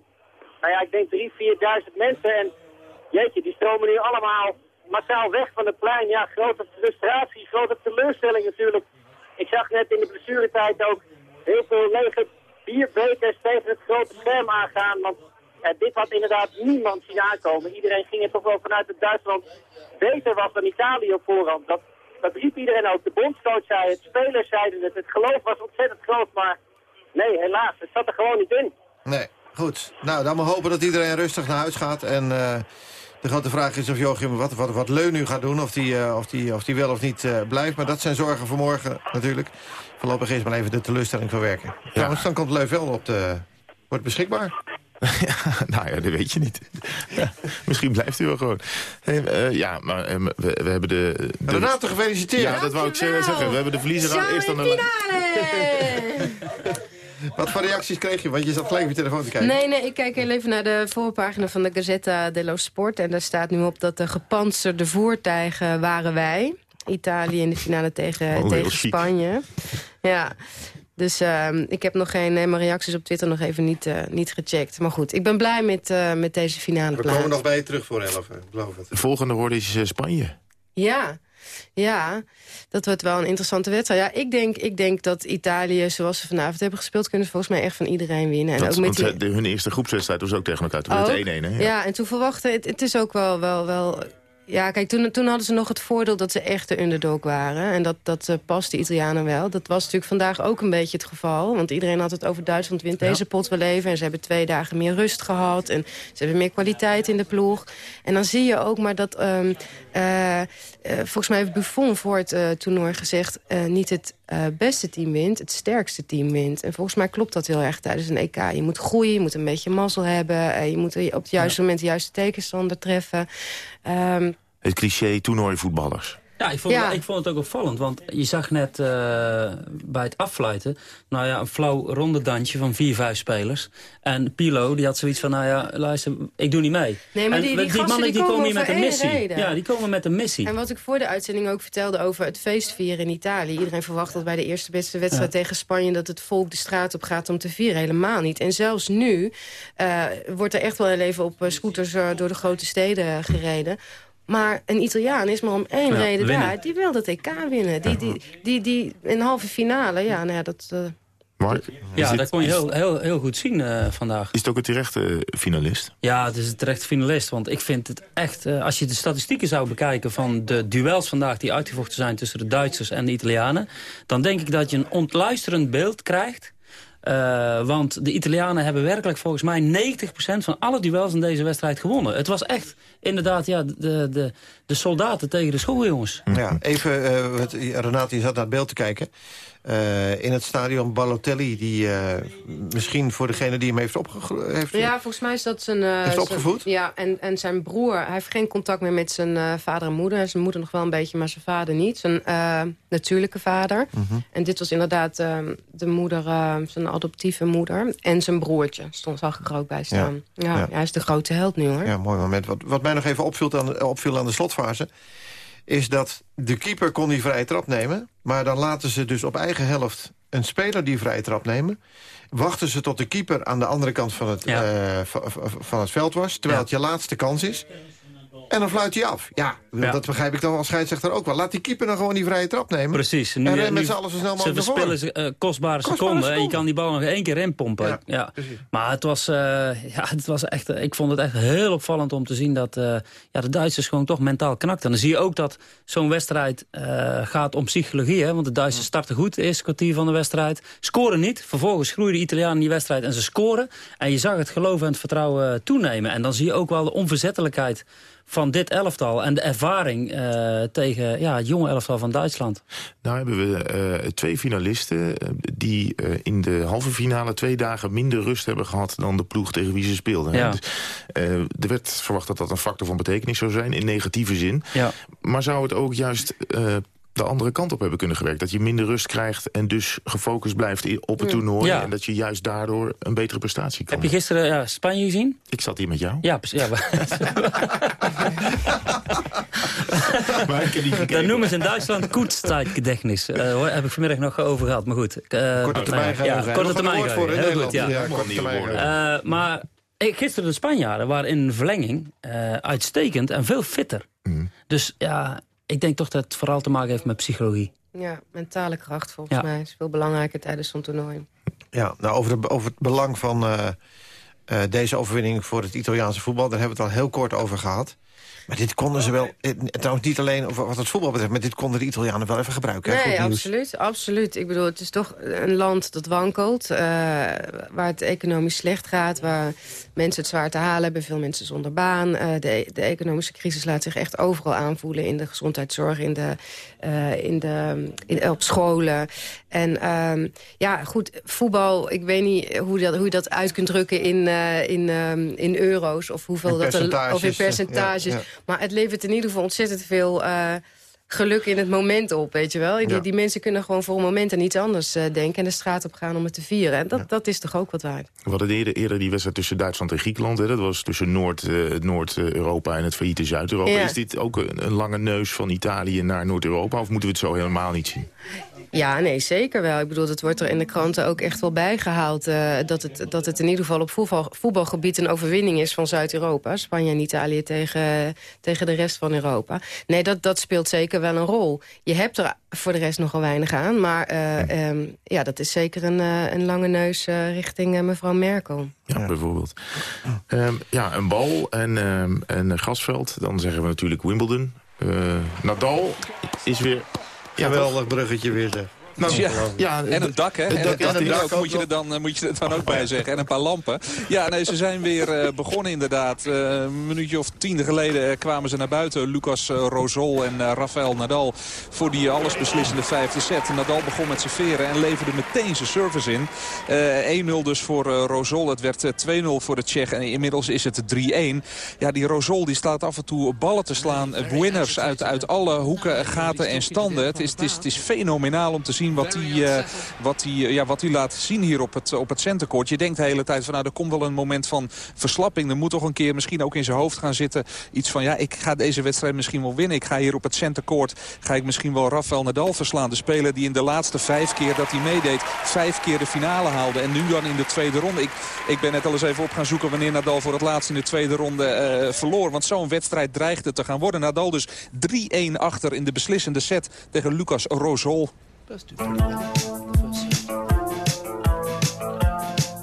nou ja, ik denk 3.000, 4.000 mensen. En jeetje, die stromen nu allemaal massaal weg van het plein. Ja, grote frustratie, grote teleurstelling natuurlijk. Ik zag net in de blessuretijd ook heel veel lege bierbekers tegen het grote scherm aangaan. Want dit had inderdaad niemand zien aankomen. Iedereen ging er toch wel vanuit dat Duitsland beter was dan Italië op voorhand. Dat, dat riep iedereen ook. De bondscoach zei het, spelers zeiden het. Het geloof was ontzettend groot, maar nee, helaas, het zat er gewoon niet in. Nee, goed. Nou, dan maar hopen dat iedereen rustig naar huis gaat. En uh, de grote vraag is of Joachim wat, wat, wat Leun nu gaat doen. Of die, uh, of die, of die wel of niet uh, blijft. Maar dat zijn zorgen voor morgen natuurlijk. Voorlopig eerst maar even de teleurstelling verwerken. Ja. Trouwens, dan komt Leu wel op de Wordt beschikbaar. ja, nou ja, dat weet je niet. Ja, misschien blijft u wel gewoon. Uh, ja, maar uh, we, we, hebben de, de... Renate, gefeliciteerd. Ja, dat wou ik zeggen. We hebben de verliezer aan eerst aan de... Wat voor reacties kreeg je? Want je zat gelijk op je telefoon te kijken. Nee, nee, ik kijk heel even naar de voorpagina van de Gazzetta dello Sport. En daar staat nu op dat de gepantserde voertuigen waren wij. Italië in de finale tegen, oh, tegen Spanje. Ja, dus uh, ik heb nog geen mijn reacties op Twitter nog even niet, uh, niet gecheckt. Maar goed, ik ben blij met, uh, met deze finale We komen nog bij je terug voor 11, geloof het. De volgende woord is Spanje. Ja, ja, dat wordt wel een interessante wedstrijd. Ja, ik denk, ik denk dat Italië, zoals ze vanavond hebben gespeeld... kunnen ze volgens mij echt van iedereen winnen. En dat, ook met want die... hun eerste groepswedstrijd was ook tegen elkaar. Toen oh, werd het 1-1, ja. ja, en toen verwachten... Het, het is ook wel, wel, wel ja, kijk, toen, toen hadden ze nog het voordeel dat ze echt de underdog waren. En dat, dat uh, past de Italianen wel. Dat was natuurlijk vandaag ook een beetje het geval. Want iedereen had het over Duitsland wint ja. deze pot wel even. En ze hebben twee dagen meer rust gehad. En ze hebben meer kwaliteit in de ploeg. En dan zie je ook maar dat... Um, uh, uh, volgens mij heeft Buffon voor het toernooi gezegd... niet het beste team wint, het sterkste team wint. En volgens mij klopt dat heel erg tijdens een EK. Je moet groeien, je moet een beetje mazzel hebben. je moet op het juiste ja. moment de juiste tegenstander treffen. Um, het cliché toernooivoetballers. Ja, ik vond, ja. ik vond het ook opvallend. Want je zag net uh, bij het affluiten... nou ja, een flauw rondedansje van vier, vijf spelers. En Pilo, die had zoiets van... nou ja, luister, ik doe niet mee. Nee, maar die, en, die, die mannen die, komen hier met een missie. Reden. Ja, die komen met een missie. En wat ik voor de uitzending ook vertelde over het feestvieren in Italië. Iedereen verwacht dat bij de eerste beste wedstrijd ja. tegen Spanje... dat het volk de straat op gaat om te vieren. Helemaal niet. En zelfs nu uh, wordt er echt wel even op scooters uh, door de grote steden gereden... Maar een Italiaan is maar om één ja, reden winnen. daar. Die wil dat EK winnen. Die, die, die, die, in de halve finale, ja, nou ja, dat... Uh... Mark, ja, dit, dat kon je heel, heel, heel goed zien uh, vandaag. Is het ook een terechte finalist? Ja, het is een terechte finalist. Want ik vind het echt... Uh, als je de statistieken zou bekijken van de duels vandaag... die uitgevochten zijn tussen de Duitsers en de Italianen... dan denk ik dat je een ontluisterend beeld krijgt... Uh, want de Italianen hebben werkelijk volgens mij 90% van alle duels in deze wedstrijd gewonnen. Het was echt inderdaad ja, de, de, de soldaten tegen de schooljongens. Ja, even, uh, je zat naar het beeld te kijken. Uh, in het stadion Balotelli, die uh, misschien voor degene die hem heeft opgevoed. Ja, volgens mij is dat zijn... Uh, heeft opgevoed? Zijn, ja, en, en zijn broer, hij heeft geen contact meer met zijn vader en moeder. Zijn moeder nog wel een beetje, maar zijn vader niet. Zijn natuurlijke vader. Mhm. En dit was inderdaad de moeder, zijn adoptieve moeder. En zijn broertje, stond zag ik er ook bij staan. Ja, ja, ja. hij is de grote held nu, hoor. Ja, mooi moment. Wat, wat mij nog even opviel aan, opviel aan de slotfase is dat de keeper kon die vrije trap nemen. Maar dan laten ze dus op eigen helft een speler die vrije trap nemen. Wachten ze tot de keeper aan de andere kant van het, ja. uh, van het veld was. Terwijl ja. het je laatste kans is. En dan fluit hij af. Ja, ja, dat begrijp ik dan als scheidsrechter ook wel. Laat die keeper dan gewoon die vrije trap nemen. Precies. Nu, en ren met z'n allen zo snel mogelijk Ze verspillen uh, kostbare, kostbare seconden. seconden. En je kan die bal nog één keer inpompen. Ja, ja. Maar het was, uh, ja, het was echt... Ik vond het echt heel opvallend om te zien dat uh, ja, de Duitsers gewoon toch mentaal knakten. En dan zie je ook dat zo'n wedstrijd gaat om psychologie. Hè? Want de Duitsers starten goed, de eerste kwartier van de wedstrijd. Scoren niet. Vervolgens groeien de Italianen die wedstrijd en ze scoren. En je zag het geloof en het vertrouwen toenemen. En dan zie je ook wel de onverzettelijkheid van dit elftal en de ervaring uh, tegen ja, het jonge elftal van Duitsland. Nou hebben we uh, twee finalisten die uh, in de halve finale twee dagen minder rust hebben gehad dan de ploeg tegen wie ze speelden. Ja. Dus, er werd verwacht dat dat een factor van betekenis zou zijn in negatieve zin. Ja. Maar zou het ook juist de andere kant op hebben kunnen gewerkt. Dat je minder rust krijgt en dus gefocust blijft op het toernooi. Ja. En dat je juist daardoor een betere prestatie kan. Heb je gisteren ja, Spanje gezien? Ik zat hier met jou. Ja, precies. Ja, maar ik heb niet gekeken. Dat noemen ze in Duitsland Kurzzeitgedächtnis. Uh, heb ik vanmiddag nog over gehad, maar goed. Uh, korte termijn ja, korte termijn voor in Heel Nederland. goed, ja. ja korte termijn uh, maar gisteren de Spanjaarden waren in verlenging uh, uitstekend en veel fitter. Mm. Dus ja, ik denk toch dat het vooral te maken heeft met psychologie. Ja, mentale kracht volgens Ja. mij is veel belangrijker tijdens zo'n toernooi. Ja, nou over, de, over het belang van eh, eh, deze overwinning voor het Italiaanse voetbal... daar hebben we het al heel kort over gehad. Maar dit konden ze wel, trouwens niet alleen over wat het voetbal betreft... maar dit konden de Italianen wel even gebruiken. hè? Nee, absoluut, absoluut. Ik bedoel, het is toch een land dat wankelt. eh, waar het economisch slecht gaat. Waar mensen het zwaar te halen hebben. Veel mensen zonder baan. Eh, de, de economische crisis laat zich echt overal aanvoelen. In de gezondheidszorg, in de, eh, in de, in, op scholen. En ehm, ja, goed, voetbal. Ik weet niet hoe, dat, hoe je dat uit kunt drukken in, in, ehm, in euro's. Of hoeveel In dat er, of in percentages, percentages. ja, ja. Maar het levert in ieder geval ontzettend veel... eh, geluk in het moment op, weet je wel. Die, Ja. die mensen kunnen gewoon voor een moment aan iets anders eh, denken... en de straat op gaan om het te vieren. En dat, dat is toch ook wat waard. We hadden eerder, eerder die wedstrijd tussen Duitsland en Griekenland. Hè? Dat was tussen Noord, eh, Noord-Europa en het failliete Zuid-Europa. Ja. Is dit ook een, een lange neus van Italië naar Noord-Europa? Of moeten we het zo helemaal niet zien? Ja, nee, zeker wel. Ik bedoel, dat wordt er in de kranten ook echt wel bijgehaald... eh, dat, het, dat het in ieder geval op voetbal, voetbalgebied een overwinning is van Zuid-Europa. Spanje en Italië tegen, tegen de rest van Europa. Nee, dat, dat speelt zeker wel een rol. Je hebt er voor de rest nogal weinig aan. Maar eh, ehm, ja, dat is zeker een, eh, een lange neus eh, richting mevrouw Merkel. Ja, bijvoorbeeld. Ehm, ja, een bal en, ehm, en een gasveld. Dan zeggen we natuurlijk Wimbledon. Eh, Nadal is weer... Geweldig bruggetje weer. Nou, Ja, ja, en een dak, hè? En dak- een dak, en een dak ook, ook moet, je er dan, eh, moet je er dan ook bij zeggen. En een paar lampen. Ja, nee, ze zijn weer eh, begonnen inderdaad. Eh, een minuutje of tien geleden eh, kwamen ze naar buiten. Lucas eh, Rosol en eh, Rafael Nadal voor die allesbeslissende vijfde set. Nadal begon met serveren en leverde meteen zijn service in. Eh 1-0 dus voor eh, Rosol. Het werd eh, 2-0 voor de Tsjech en inmiddels is het 3-1. Ja, die Rosol die staat af en toe ballen te slaan. Eh, Winners uit, uit alle hoeken, gaten en standen. Het is, het, is, het is fenomenaal om te zien wat hij, eh, wat eh, ja, wat laat zien hier op het, op het centercourt. Je denkt de hele tijd van nou, er komt wel een moment van verslapping. Er moet toch een keer misschien ook in zijn hoofd gaan zitten. Iets van ja, ik ga deze wedstrijd misschien wel winnen. Ik ga hier op het centercourt, ga ik misschien wel Rafael Nadal verslaan. De speler die in de laatste vijf keer dat hij meedeed, vijf keer de finale haalde. En nu dan in de tweede ronde. Ik, ik ben net al eens even op gaan zoeken wanneer Nadal voor het laatst in de tweede ronde eh, verloor. Want zo'n wedstrijd dreigde te gaan worden. Nadal dus 3-1 achter in de beslissende set tegen Lucas Rosol.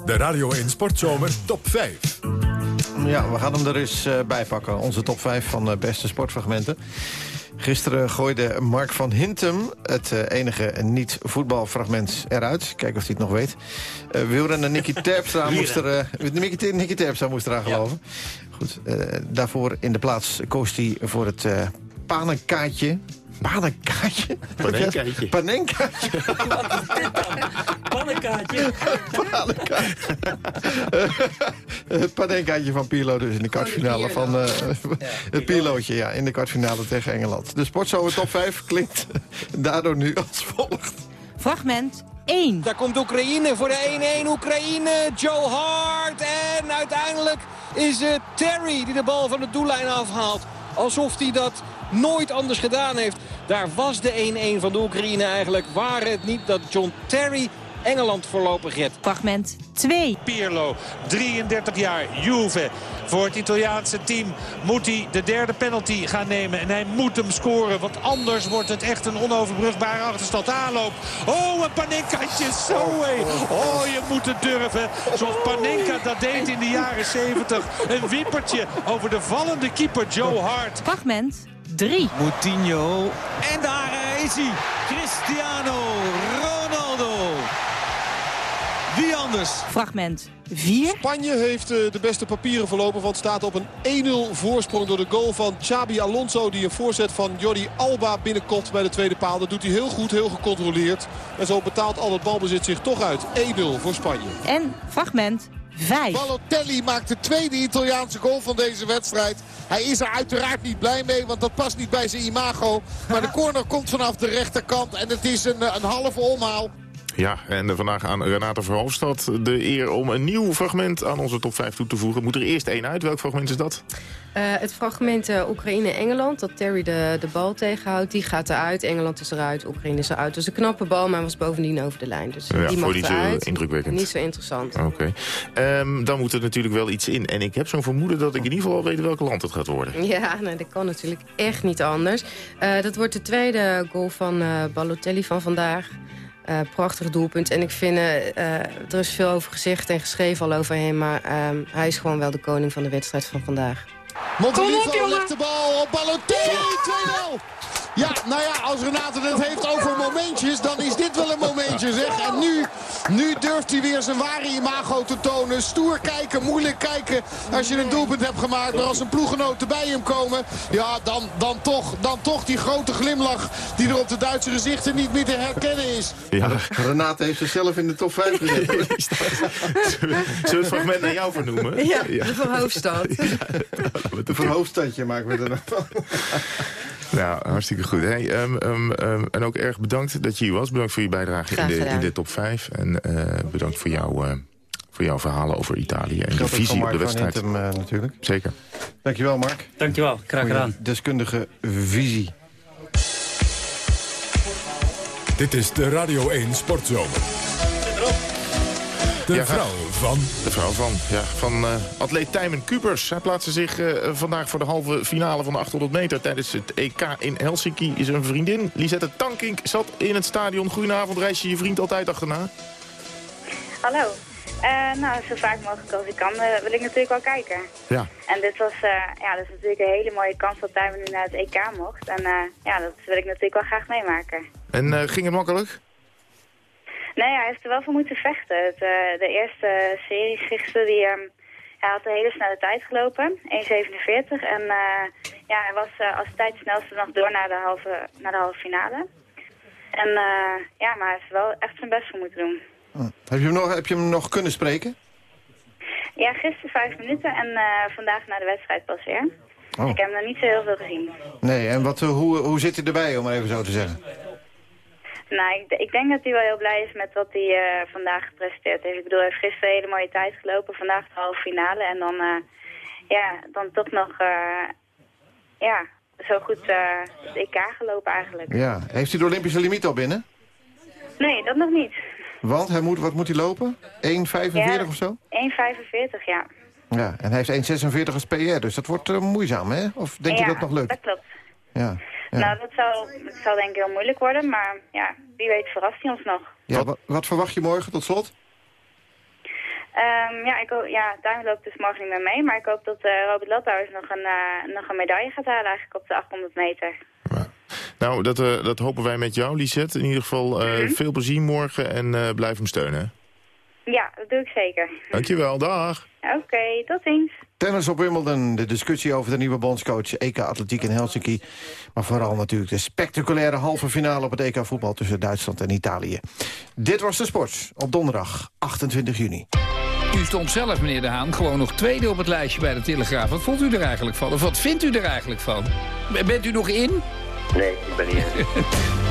De Radio 1 Sportzomer Top 5. Ja, we gaan hem er eens eh, bij pakken. Onze top 5 van de beste sportfragmenten. Gisteren gooide Mark van Hintem het eh, enige niet-voetbalfragment eruit. Kijken of hij het nog weet. Uh, wielrenner Nicky Terpstra moest er... eh, Nicky, Nicky Terpstra moest eraan geloven. Goed, eh, daarvoor in de plaats koos hij voor het eh panenkaartje. Panenkaartje? Panenkaartje. Panenkaartje. Pannenkaartje. Panenkaartje. Het panenkaartje van Pirlo dus in de kwartfinale van... eh, het Pirlootje, ja, in de kwartfinale tegen Engeland. De sportzomer top 5 klinkt daardoor nu als volgt. Fragment 1. Daar komt Oekraïne voor de 1-1. Oekraïne, Joe Hart. En uiteindelijk is het Terry die de bal van de doellijn afhaalt. Alsof hij dat nooit anders gedaan heeft. Daar was de 1-1 van de Oekraïne eigenlijk. Waar het niet dat John Terry Engeland voorlopig redt. Fragment 2. Pirlo, 33 jaar, Juve. Voor het Italiaanse team moet hij de derde penalty gaan nemen. En hij moet hem scoren, want anders wordt het echt een onoverbrugbare achterstand. Aanloop. Oh, een Panenkaatje, zo hé. Oh, je moet het durven. Zoals Panenka dat deed in de jaren 70. Een wippertje over de vallende keeper Joe Hart. Fragment 3. Moutinho. En daar is hij. Cristiano Ronaldo. Wie anders? Fragment 4. Spanje heeft eh, de beste papieren verlopen. Want staat op een 1-0 voorsprong door de goal van Xabi Alonso. Die een voorzet van Jordi Alba binnenkomt bij de tweede paal. Dat doet hij heel goed, heel gecontroleerd. En zo betaalt al het balbezit zich toch uit. 1-0 voor Spanje. En fragment 5. Balotelli maakt de tweede Italiaanse goal van deze wedstrijd. Hij is er uiteraard niet blij mee, want dat past niet bij zijn imago. Maar de corner komt vanaf de rechterkant en het is een, een halve omhaal. Ja, en vandaag aan Renate Verhoofdstad de eer om een nieuw fragment aan onze top 5 toe te voegen. Moet er eerst één uit? Welk fragment is dat? Uh, het fragment uh, Oekraïne-Engeland, dat Terry de, de bal tegenhoudt, die gaat eruit. Engeland is eruit, Oekraïne is eruit. Dus een knappe bal, maar was bovendien over de lijn. Dus ja, die mag niet eruit. zo indrukwekkend. Niet zo interessant. Oké. Okay. Um, dan moet er natuurlijk wel iets in. En ik heb zo'n vermoeden dat ik in ieder geval al weet welk land het gaat worden. Ja, nou, dat kan natuurlijk echt niet anders. Uh, dat wordt de tweede goal van Balotelli van vandaag. Uh, prachtig doelpunt. En ik vind, uh, er is veel over gezegd en geschreven al over hem. Maar uh, hij is gewoon wel de koning van de wedstrijd van vandaag. Montolivo legt de bal op Balotelli. 2-0. Ja, nou ja, als Renate het heeft over momentjes, dan is dit wel een momentje, zeg. En nu, nu durft hij weer zijn ware imago te tonen. Stoer kijken, moeilijk kijken als je een doelpunt hebt gemaakt. Maar als een ploeggenoten bij hem komen, ja, dan, dan, toch, dan toch die grote glimlach die er op de Duitse gezichten niet meer te herkennen is. Ja. Renate heeft zichzelf in de top 5 gezet. Zullen we het fragment naar jou vernoemen? Ja, de verhoofdstad. Een verhoofdstadje maken we er nog van. Nou, hartstikke goed. Hey, um, um, um, en ook erg bedankt dat je hier was. Bedankt voor je bijdrage in de, in de top 5. En uh, bedankt voor, jou, uh, voor jouw verhalen over Italië en de visie op de wedstrijd. Hem, uh, natuurlijk. Zeker. Dankjewel, Mark. Dankjewel, graag gedaan. Deskundige visie. Dit is de Radio 1 Sportzomer. De Ja, vrouw van... De vrouw van, ja, van uh, atleet Tijmen Kupers. Hij plaatste zich uh, vandaag voor de halve finale van de 800 meter... tijdens het EK in Helsinki. Is een vriendin, Lisette Tankink, zat in het stadion. Goedenavond, reis je je vriend altijd achterna? Hallo. Uh, nou, zo vaak mogelijk als ik kan wil ik natuurlijk wel kijken. Ja. En dit was, ja, dat is natuurlijk een hele mooie kans dat Tijmen nu naar het EK mocht. En ja, dat wil ik natuurlijk wel graag meemaken. En ging het makkelijk? Nee, hij heeft er wel voor moeten vechten. Het, uh, de eerste serieschichten, die um, hij had een hele snelle tijd gelopen, 1.47. En uh, ja, hij was uh, als tijdsnelste nog door naar de halve, naar de halve finale. En ja, maar hij heeft er wel echt zijn best voor moeten doen. Hm. Heb, je hem nog, heb je hem nog kunnen spreken? Ja, gisteren vijf minuten en vandaag na de wedstrijd pas weer. Oh. Ik heb hem nog niet zo heel veel gezien. Nee, en wat, hoe, hoe zit hij erbij, om maar even zo te zeggen? Nou, ik, ik, denk dat hij wel heel blij is met wat hij uh, vandaag gepresenteerd heeft. Ik bedoel, hij heeft gisteren een hele mooie tijd gelopen. Vandaag de halve finale. En dan, uh, ja, dan toch nog, uh, ja, zo goed het EK gelopen eigenlijk. Ja. Heeft hij de Olympische limiet al binnen? Nee, dat nog niet. Want, hij moet, wat moet hij lopen? 1,45 ja, of zo? 1,45, ja. Ja, en hij heeft 1,46 als PR, dus dat wordt moeizaam, hè? Of denk ja, je dat nog lukt? dat klopt. Ja. Ja. Nou, dat zal, dat zal denk ik heel moeilijk worden, maar ja, wie weet verrast hij ons nog. Ja, wat, wat verwacht je morgen tot slot? Um, ja, ik hoop, ja, loopt dus morgen niet meer mee, maar ik hoop dat uh, Robert Lothouwers nog een, uh, nog een medaille gaat halen eigenlijk op de 800 meter. Nou, dat, uh, dat hopen wij met jou, Lisette. In ieder geval mm -hmm. veel plezier morgen en blijf hem steunen. Ja, dat doe ik zeker. Dankjewel, dag. Oké, okay, tot ziens. Tennis op Wimbledon, de discussie over de nieuwe bondscoach EK Atletiek in Helsinki. Maar vooral natuurlijk de spectaculaire halve finale op het EK voetbal tussen Duitsland en Italië. Dit was de sport op donderdag 28 juni. U stond zelf, meneer De Haan, gewoon nog tweede op het lijstje bij de Telegraaf. Wat vond u er eigenlijk van? Of wat vindt u er eigenlijk van? Bent u nog in? Nee, ik ben niet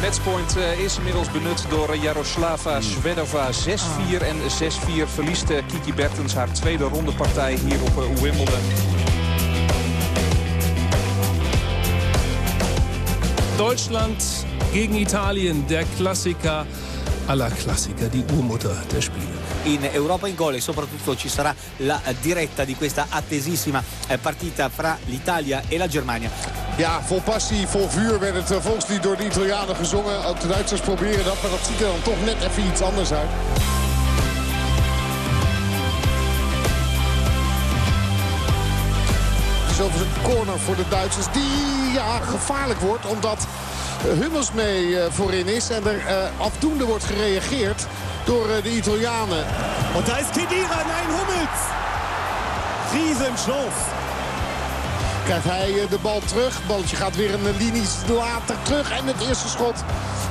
matchpoint is inmiddels benut door Jaroslava Svedova. 6-4 en 6-4 verliest Kiki Bertens haar tweede rondepartij hier op Wimbledon. Deutschland gegen Italien, der Klassiker aller Klassiker, die Urmutter der Spiele. in Europa in Gol e soprattutto ci sarà la diretta di questa attesissima partita fra l'Italia e la Germania. Ja, vol passie, vol vuur werd het volkslied door de Italianen gezongen. Ook de Duitsers proberen dat, maar dat ziet er dan toch net even iets anders uit. Het is overigens een corner voor de Duitsers die ja, gevaarlijk wordt. Omdat Hummels mee voorin is en er uh, afdoende wordt gereageerd door uh, de Italianen. Want daar is Kedira, nein Hummels. Riesenchance. Krijgt hij uh, de bal terug. Balletje gaat weer een linie later terug. En het eerste schot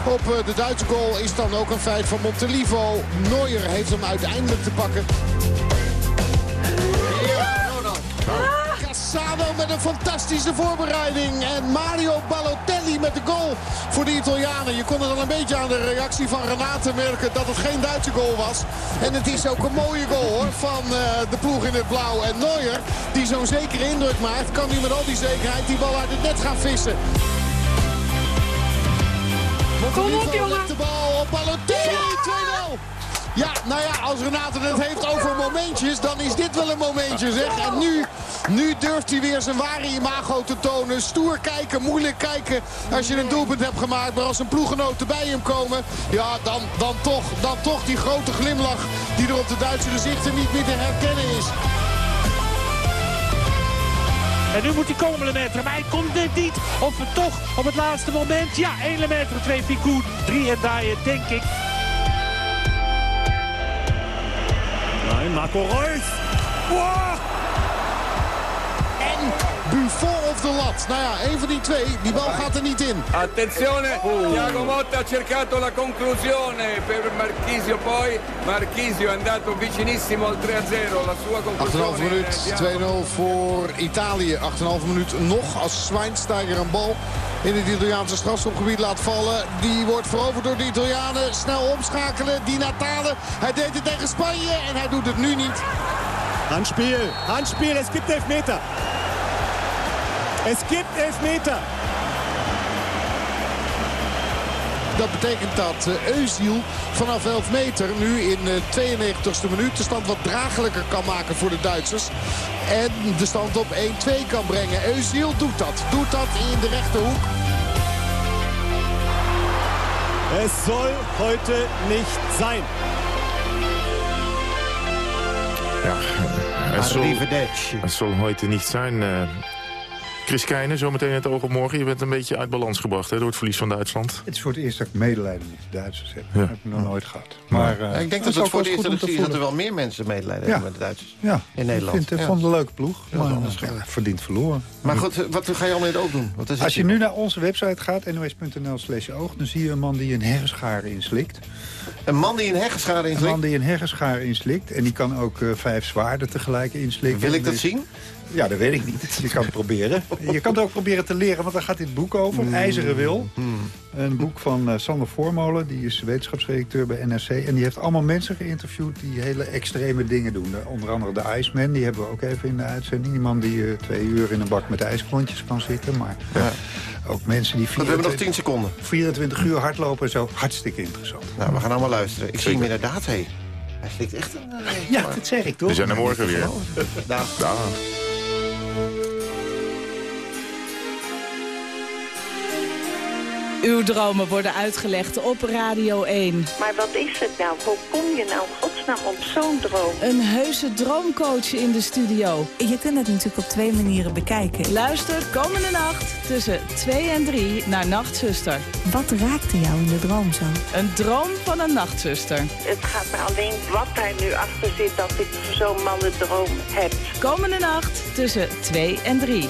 op uh, de Duitse goal is dan ook een feit van Montelivo. Neuer heeft hem uiteindelijk te pakken. Cassano met een fantastische voorbereiding. En Mario Balotelli met de goal voor de Italianen. Je kon het al een beetje aan de reactie van Renate merken dat het geen Duitse goal was. En het is ook een mooie goal hoor van uh, de ploeg in het blauw. En Neuer, die zo'n zekere indruk maakt, kan nu met al die zekerheid die bal uit het net gaan vissen. Kom op jongen! de bal op Balotelli, 2-0. Ja, nou ja, als Renate het heeft over momentjes, dan is dit wel een momentje, zeg. En nu, nu durft hij weer zijn ware imago te tonen. Stoer kijken, moeilijk kijken als je een doelpunt hebt gemaakt. Maar als een ploeggenoten bij hem komen, ja, dan, dan, toch, dan toch die grote glimlach die er op de Duitse gezichten niet meer te herkennen is. En nu moet hij komen, Lemaitre. Maar hij komt net niet. Of toch op het laatste moment. Ja, 1 Lemaitre, 2 Picou, 3 en Daaien, denk ik. Nein, Marco Reus. Wow! Buffon of de lat. Nou ja, een van die twee. Die bal gaat er niet in. Attenzione, Thiago Motta ha cercato la conclusione per Marchisio poi. Marchisio è andato vicinissimo al 3-0. La sua 8,5 conclusione. minuut, 2-0 voor Italië. 8,5 minuut nog als Schweinsteiger een bal in het Italiaanse strafschopgebied laat vallen. Die wordt veroverd door de Italianen. Snel omschakelen, Di Natale. Hij deed het tegen Spanje en hij doet het nu niet. Handspiel, Handspiel, es gibt Elfmeter. Es gibt Elfmeter. Dat betekent dat eh, Özil vanaf 11 meter nu in de 92e minuut de stand wat dragelijker kan maken voor de Duitsers. En de stand op 1-2 kan brengen. Özil doet dat. Doet dat in de rechterhoek. Es soll heute nicht sein. Ja, het zal, het zal heute niet zijn. Chris Keijnen, zometeen het oog op morgen. Je bent een beetje uit balans gebracht hè, door het verlies van Duitsland. Het is voor het eerst dat ik medelijden met de Duitsers heb. Ja. Dat heb ik nog nooit gehad. Maar, eh, Ja, ik denk het dat het voor ook te editie dat er wel meer mensen medelijden Ja. hebben met de Duitsers. Ja, in Nederland. Ik vind het het een leuke ploeg. dat is Maar anders, eh, verdient verloren. Maar goed, eh, wat ga je allemaal in het oog doen? Wat is Als je het? nu naar onze website gaat, nos.nl slash oog... dan zie je een man die een hersenschaar inslikt. Een man die een hersenschaar inslikt? Een man die een hersenschaar inslikt. En die kan ook vijf zwaarden tegelijk inslikken. Wil ik dat zien? Ja, dat weet ik niet. Je kan het proberen. Je kan het ook proberen te leren, want daar gaat dit boek over. Mm. IJzeren Wil. Een boek van eh, Sander Voormolen. Die is wetenschapsredacteur bij NRC. En die heeft allemaal mensen geïnterviewd die hele extreme dingen doen. Eh, onder andere de Iceman. Die hebben we ook even in de uitzending. Die man die eh, twee uur in een bak met ijsklontjes kan zitten. Maar ook mensen die... we hebben nog 10 seconden. 24 uur hardlopen en zo. Hartstikke interessant. Nou, we gaan allemaal luisteren. Ik zie hem inderdaad, hé. Hij slikt echt een... Ja, dat zeg ik toch? We zijn er morgen weer. Dag. Dag. Uw dromen worden uitgelegd op Radio 1. Maar wat is het nou? Hoe kom je nou godsnaam op zo'n droom? Een heuse droomcoach in de studio. Je kunt het natuurlijk op twee manieren bekijken. Luister komende nacht tussen 2 en 3 naar Nachtzuster. Wat raakte jou in de droom zo? Een droom van een nachtzuster. Het gaat me alleen wat daar nu achter zit dat ik zo'n mannendroom heb. Komende nacht tussen 2 en 3.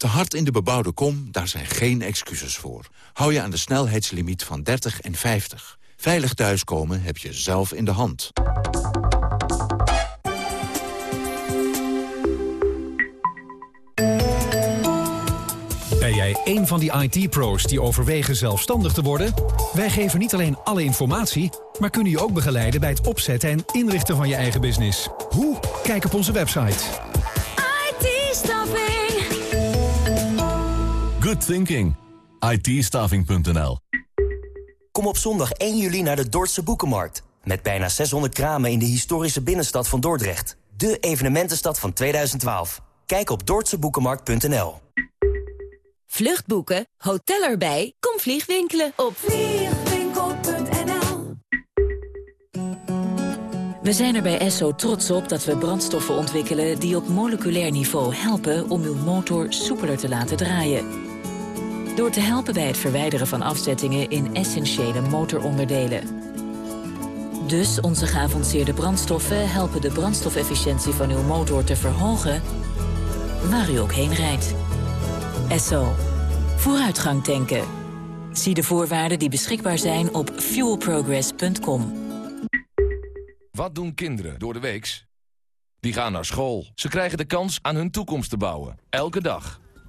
Te hard in de bebouwde kom, daar zijn geen excuses voor. Hou je aan de snelheidslimiet van 30 en 50. Veilig thuiskomen heb je zelf in de hand. Ben jij een van die IT-pro's die overwegen zelfstandig te worden? Wij geven niet alleen alle informatie, maar kunnen je ook begeleiden bij het opzetten en inrichten van je eigen business. Hoe? Kijk op onze website. IT-staffing. Good thinking. itstaffing.nl Kom op zondag 1 juli naar de Dordtse Boekenmarkt. Met bijna 600 kramen in de historische binnenstad van Dordrecht. De evenementenstad van 2012. Kijk op dordtseboekenmarkt.nl. Vluchtboeken, hotel erbij, kom vliegwinkelen op vliegwinkel.nl We zijn er bij Esso trots op dat we brandstoffen ontwikkelen... die op moleculair niveau helpen om uw motor soepeler te laten draaien. Door te helpen bij het verwijderen van afzettingen in essentiële motoronderdelen. Dus onze geavanceerde brandstoffen helpen de brandstofefficiëntie van uw motor te verhogen... waar u ook heen rijdt. Esso. Vooruitgang tanken. Zie de voorwaarden die beschikbaar zijn op fuelprogress.com. Wat doen kinderen door de weeks? Die gaan naar school. Ze krijgen de kans aan hun toekomst te bouwen. Elke dag.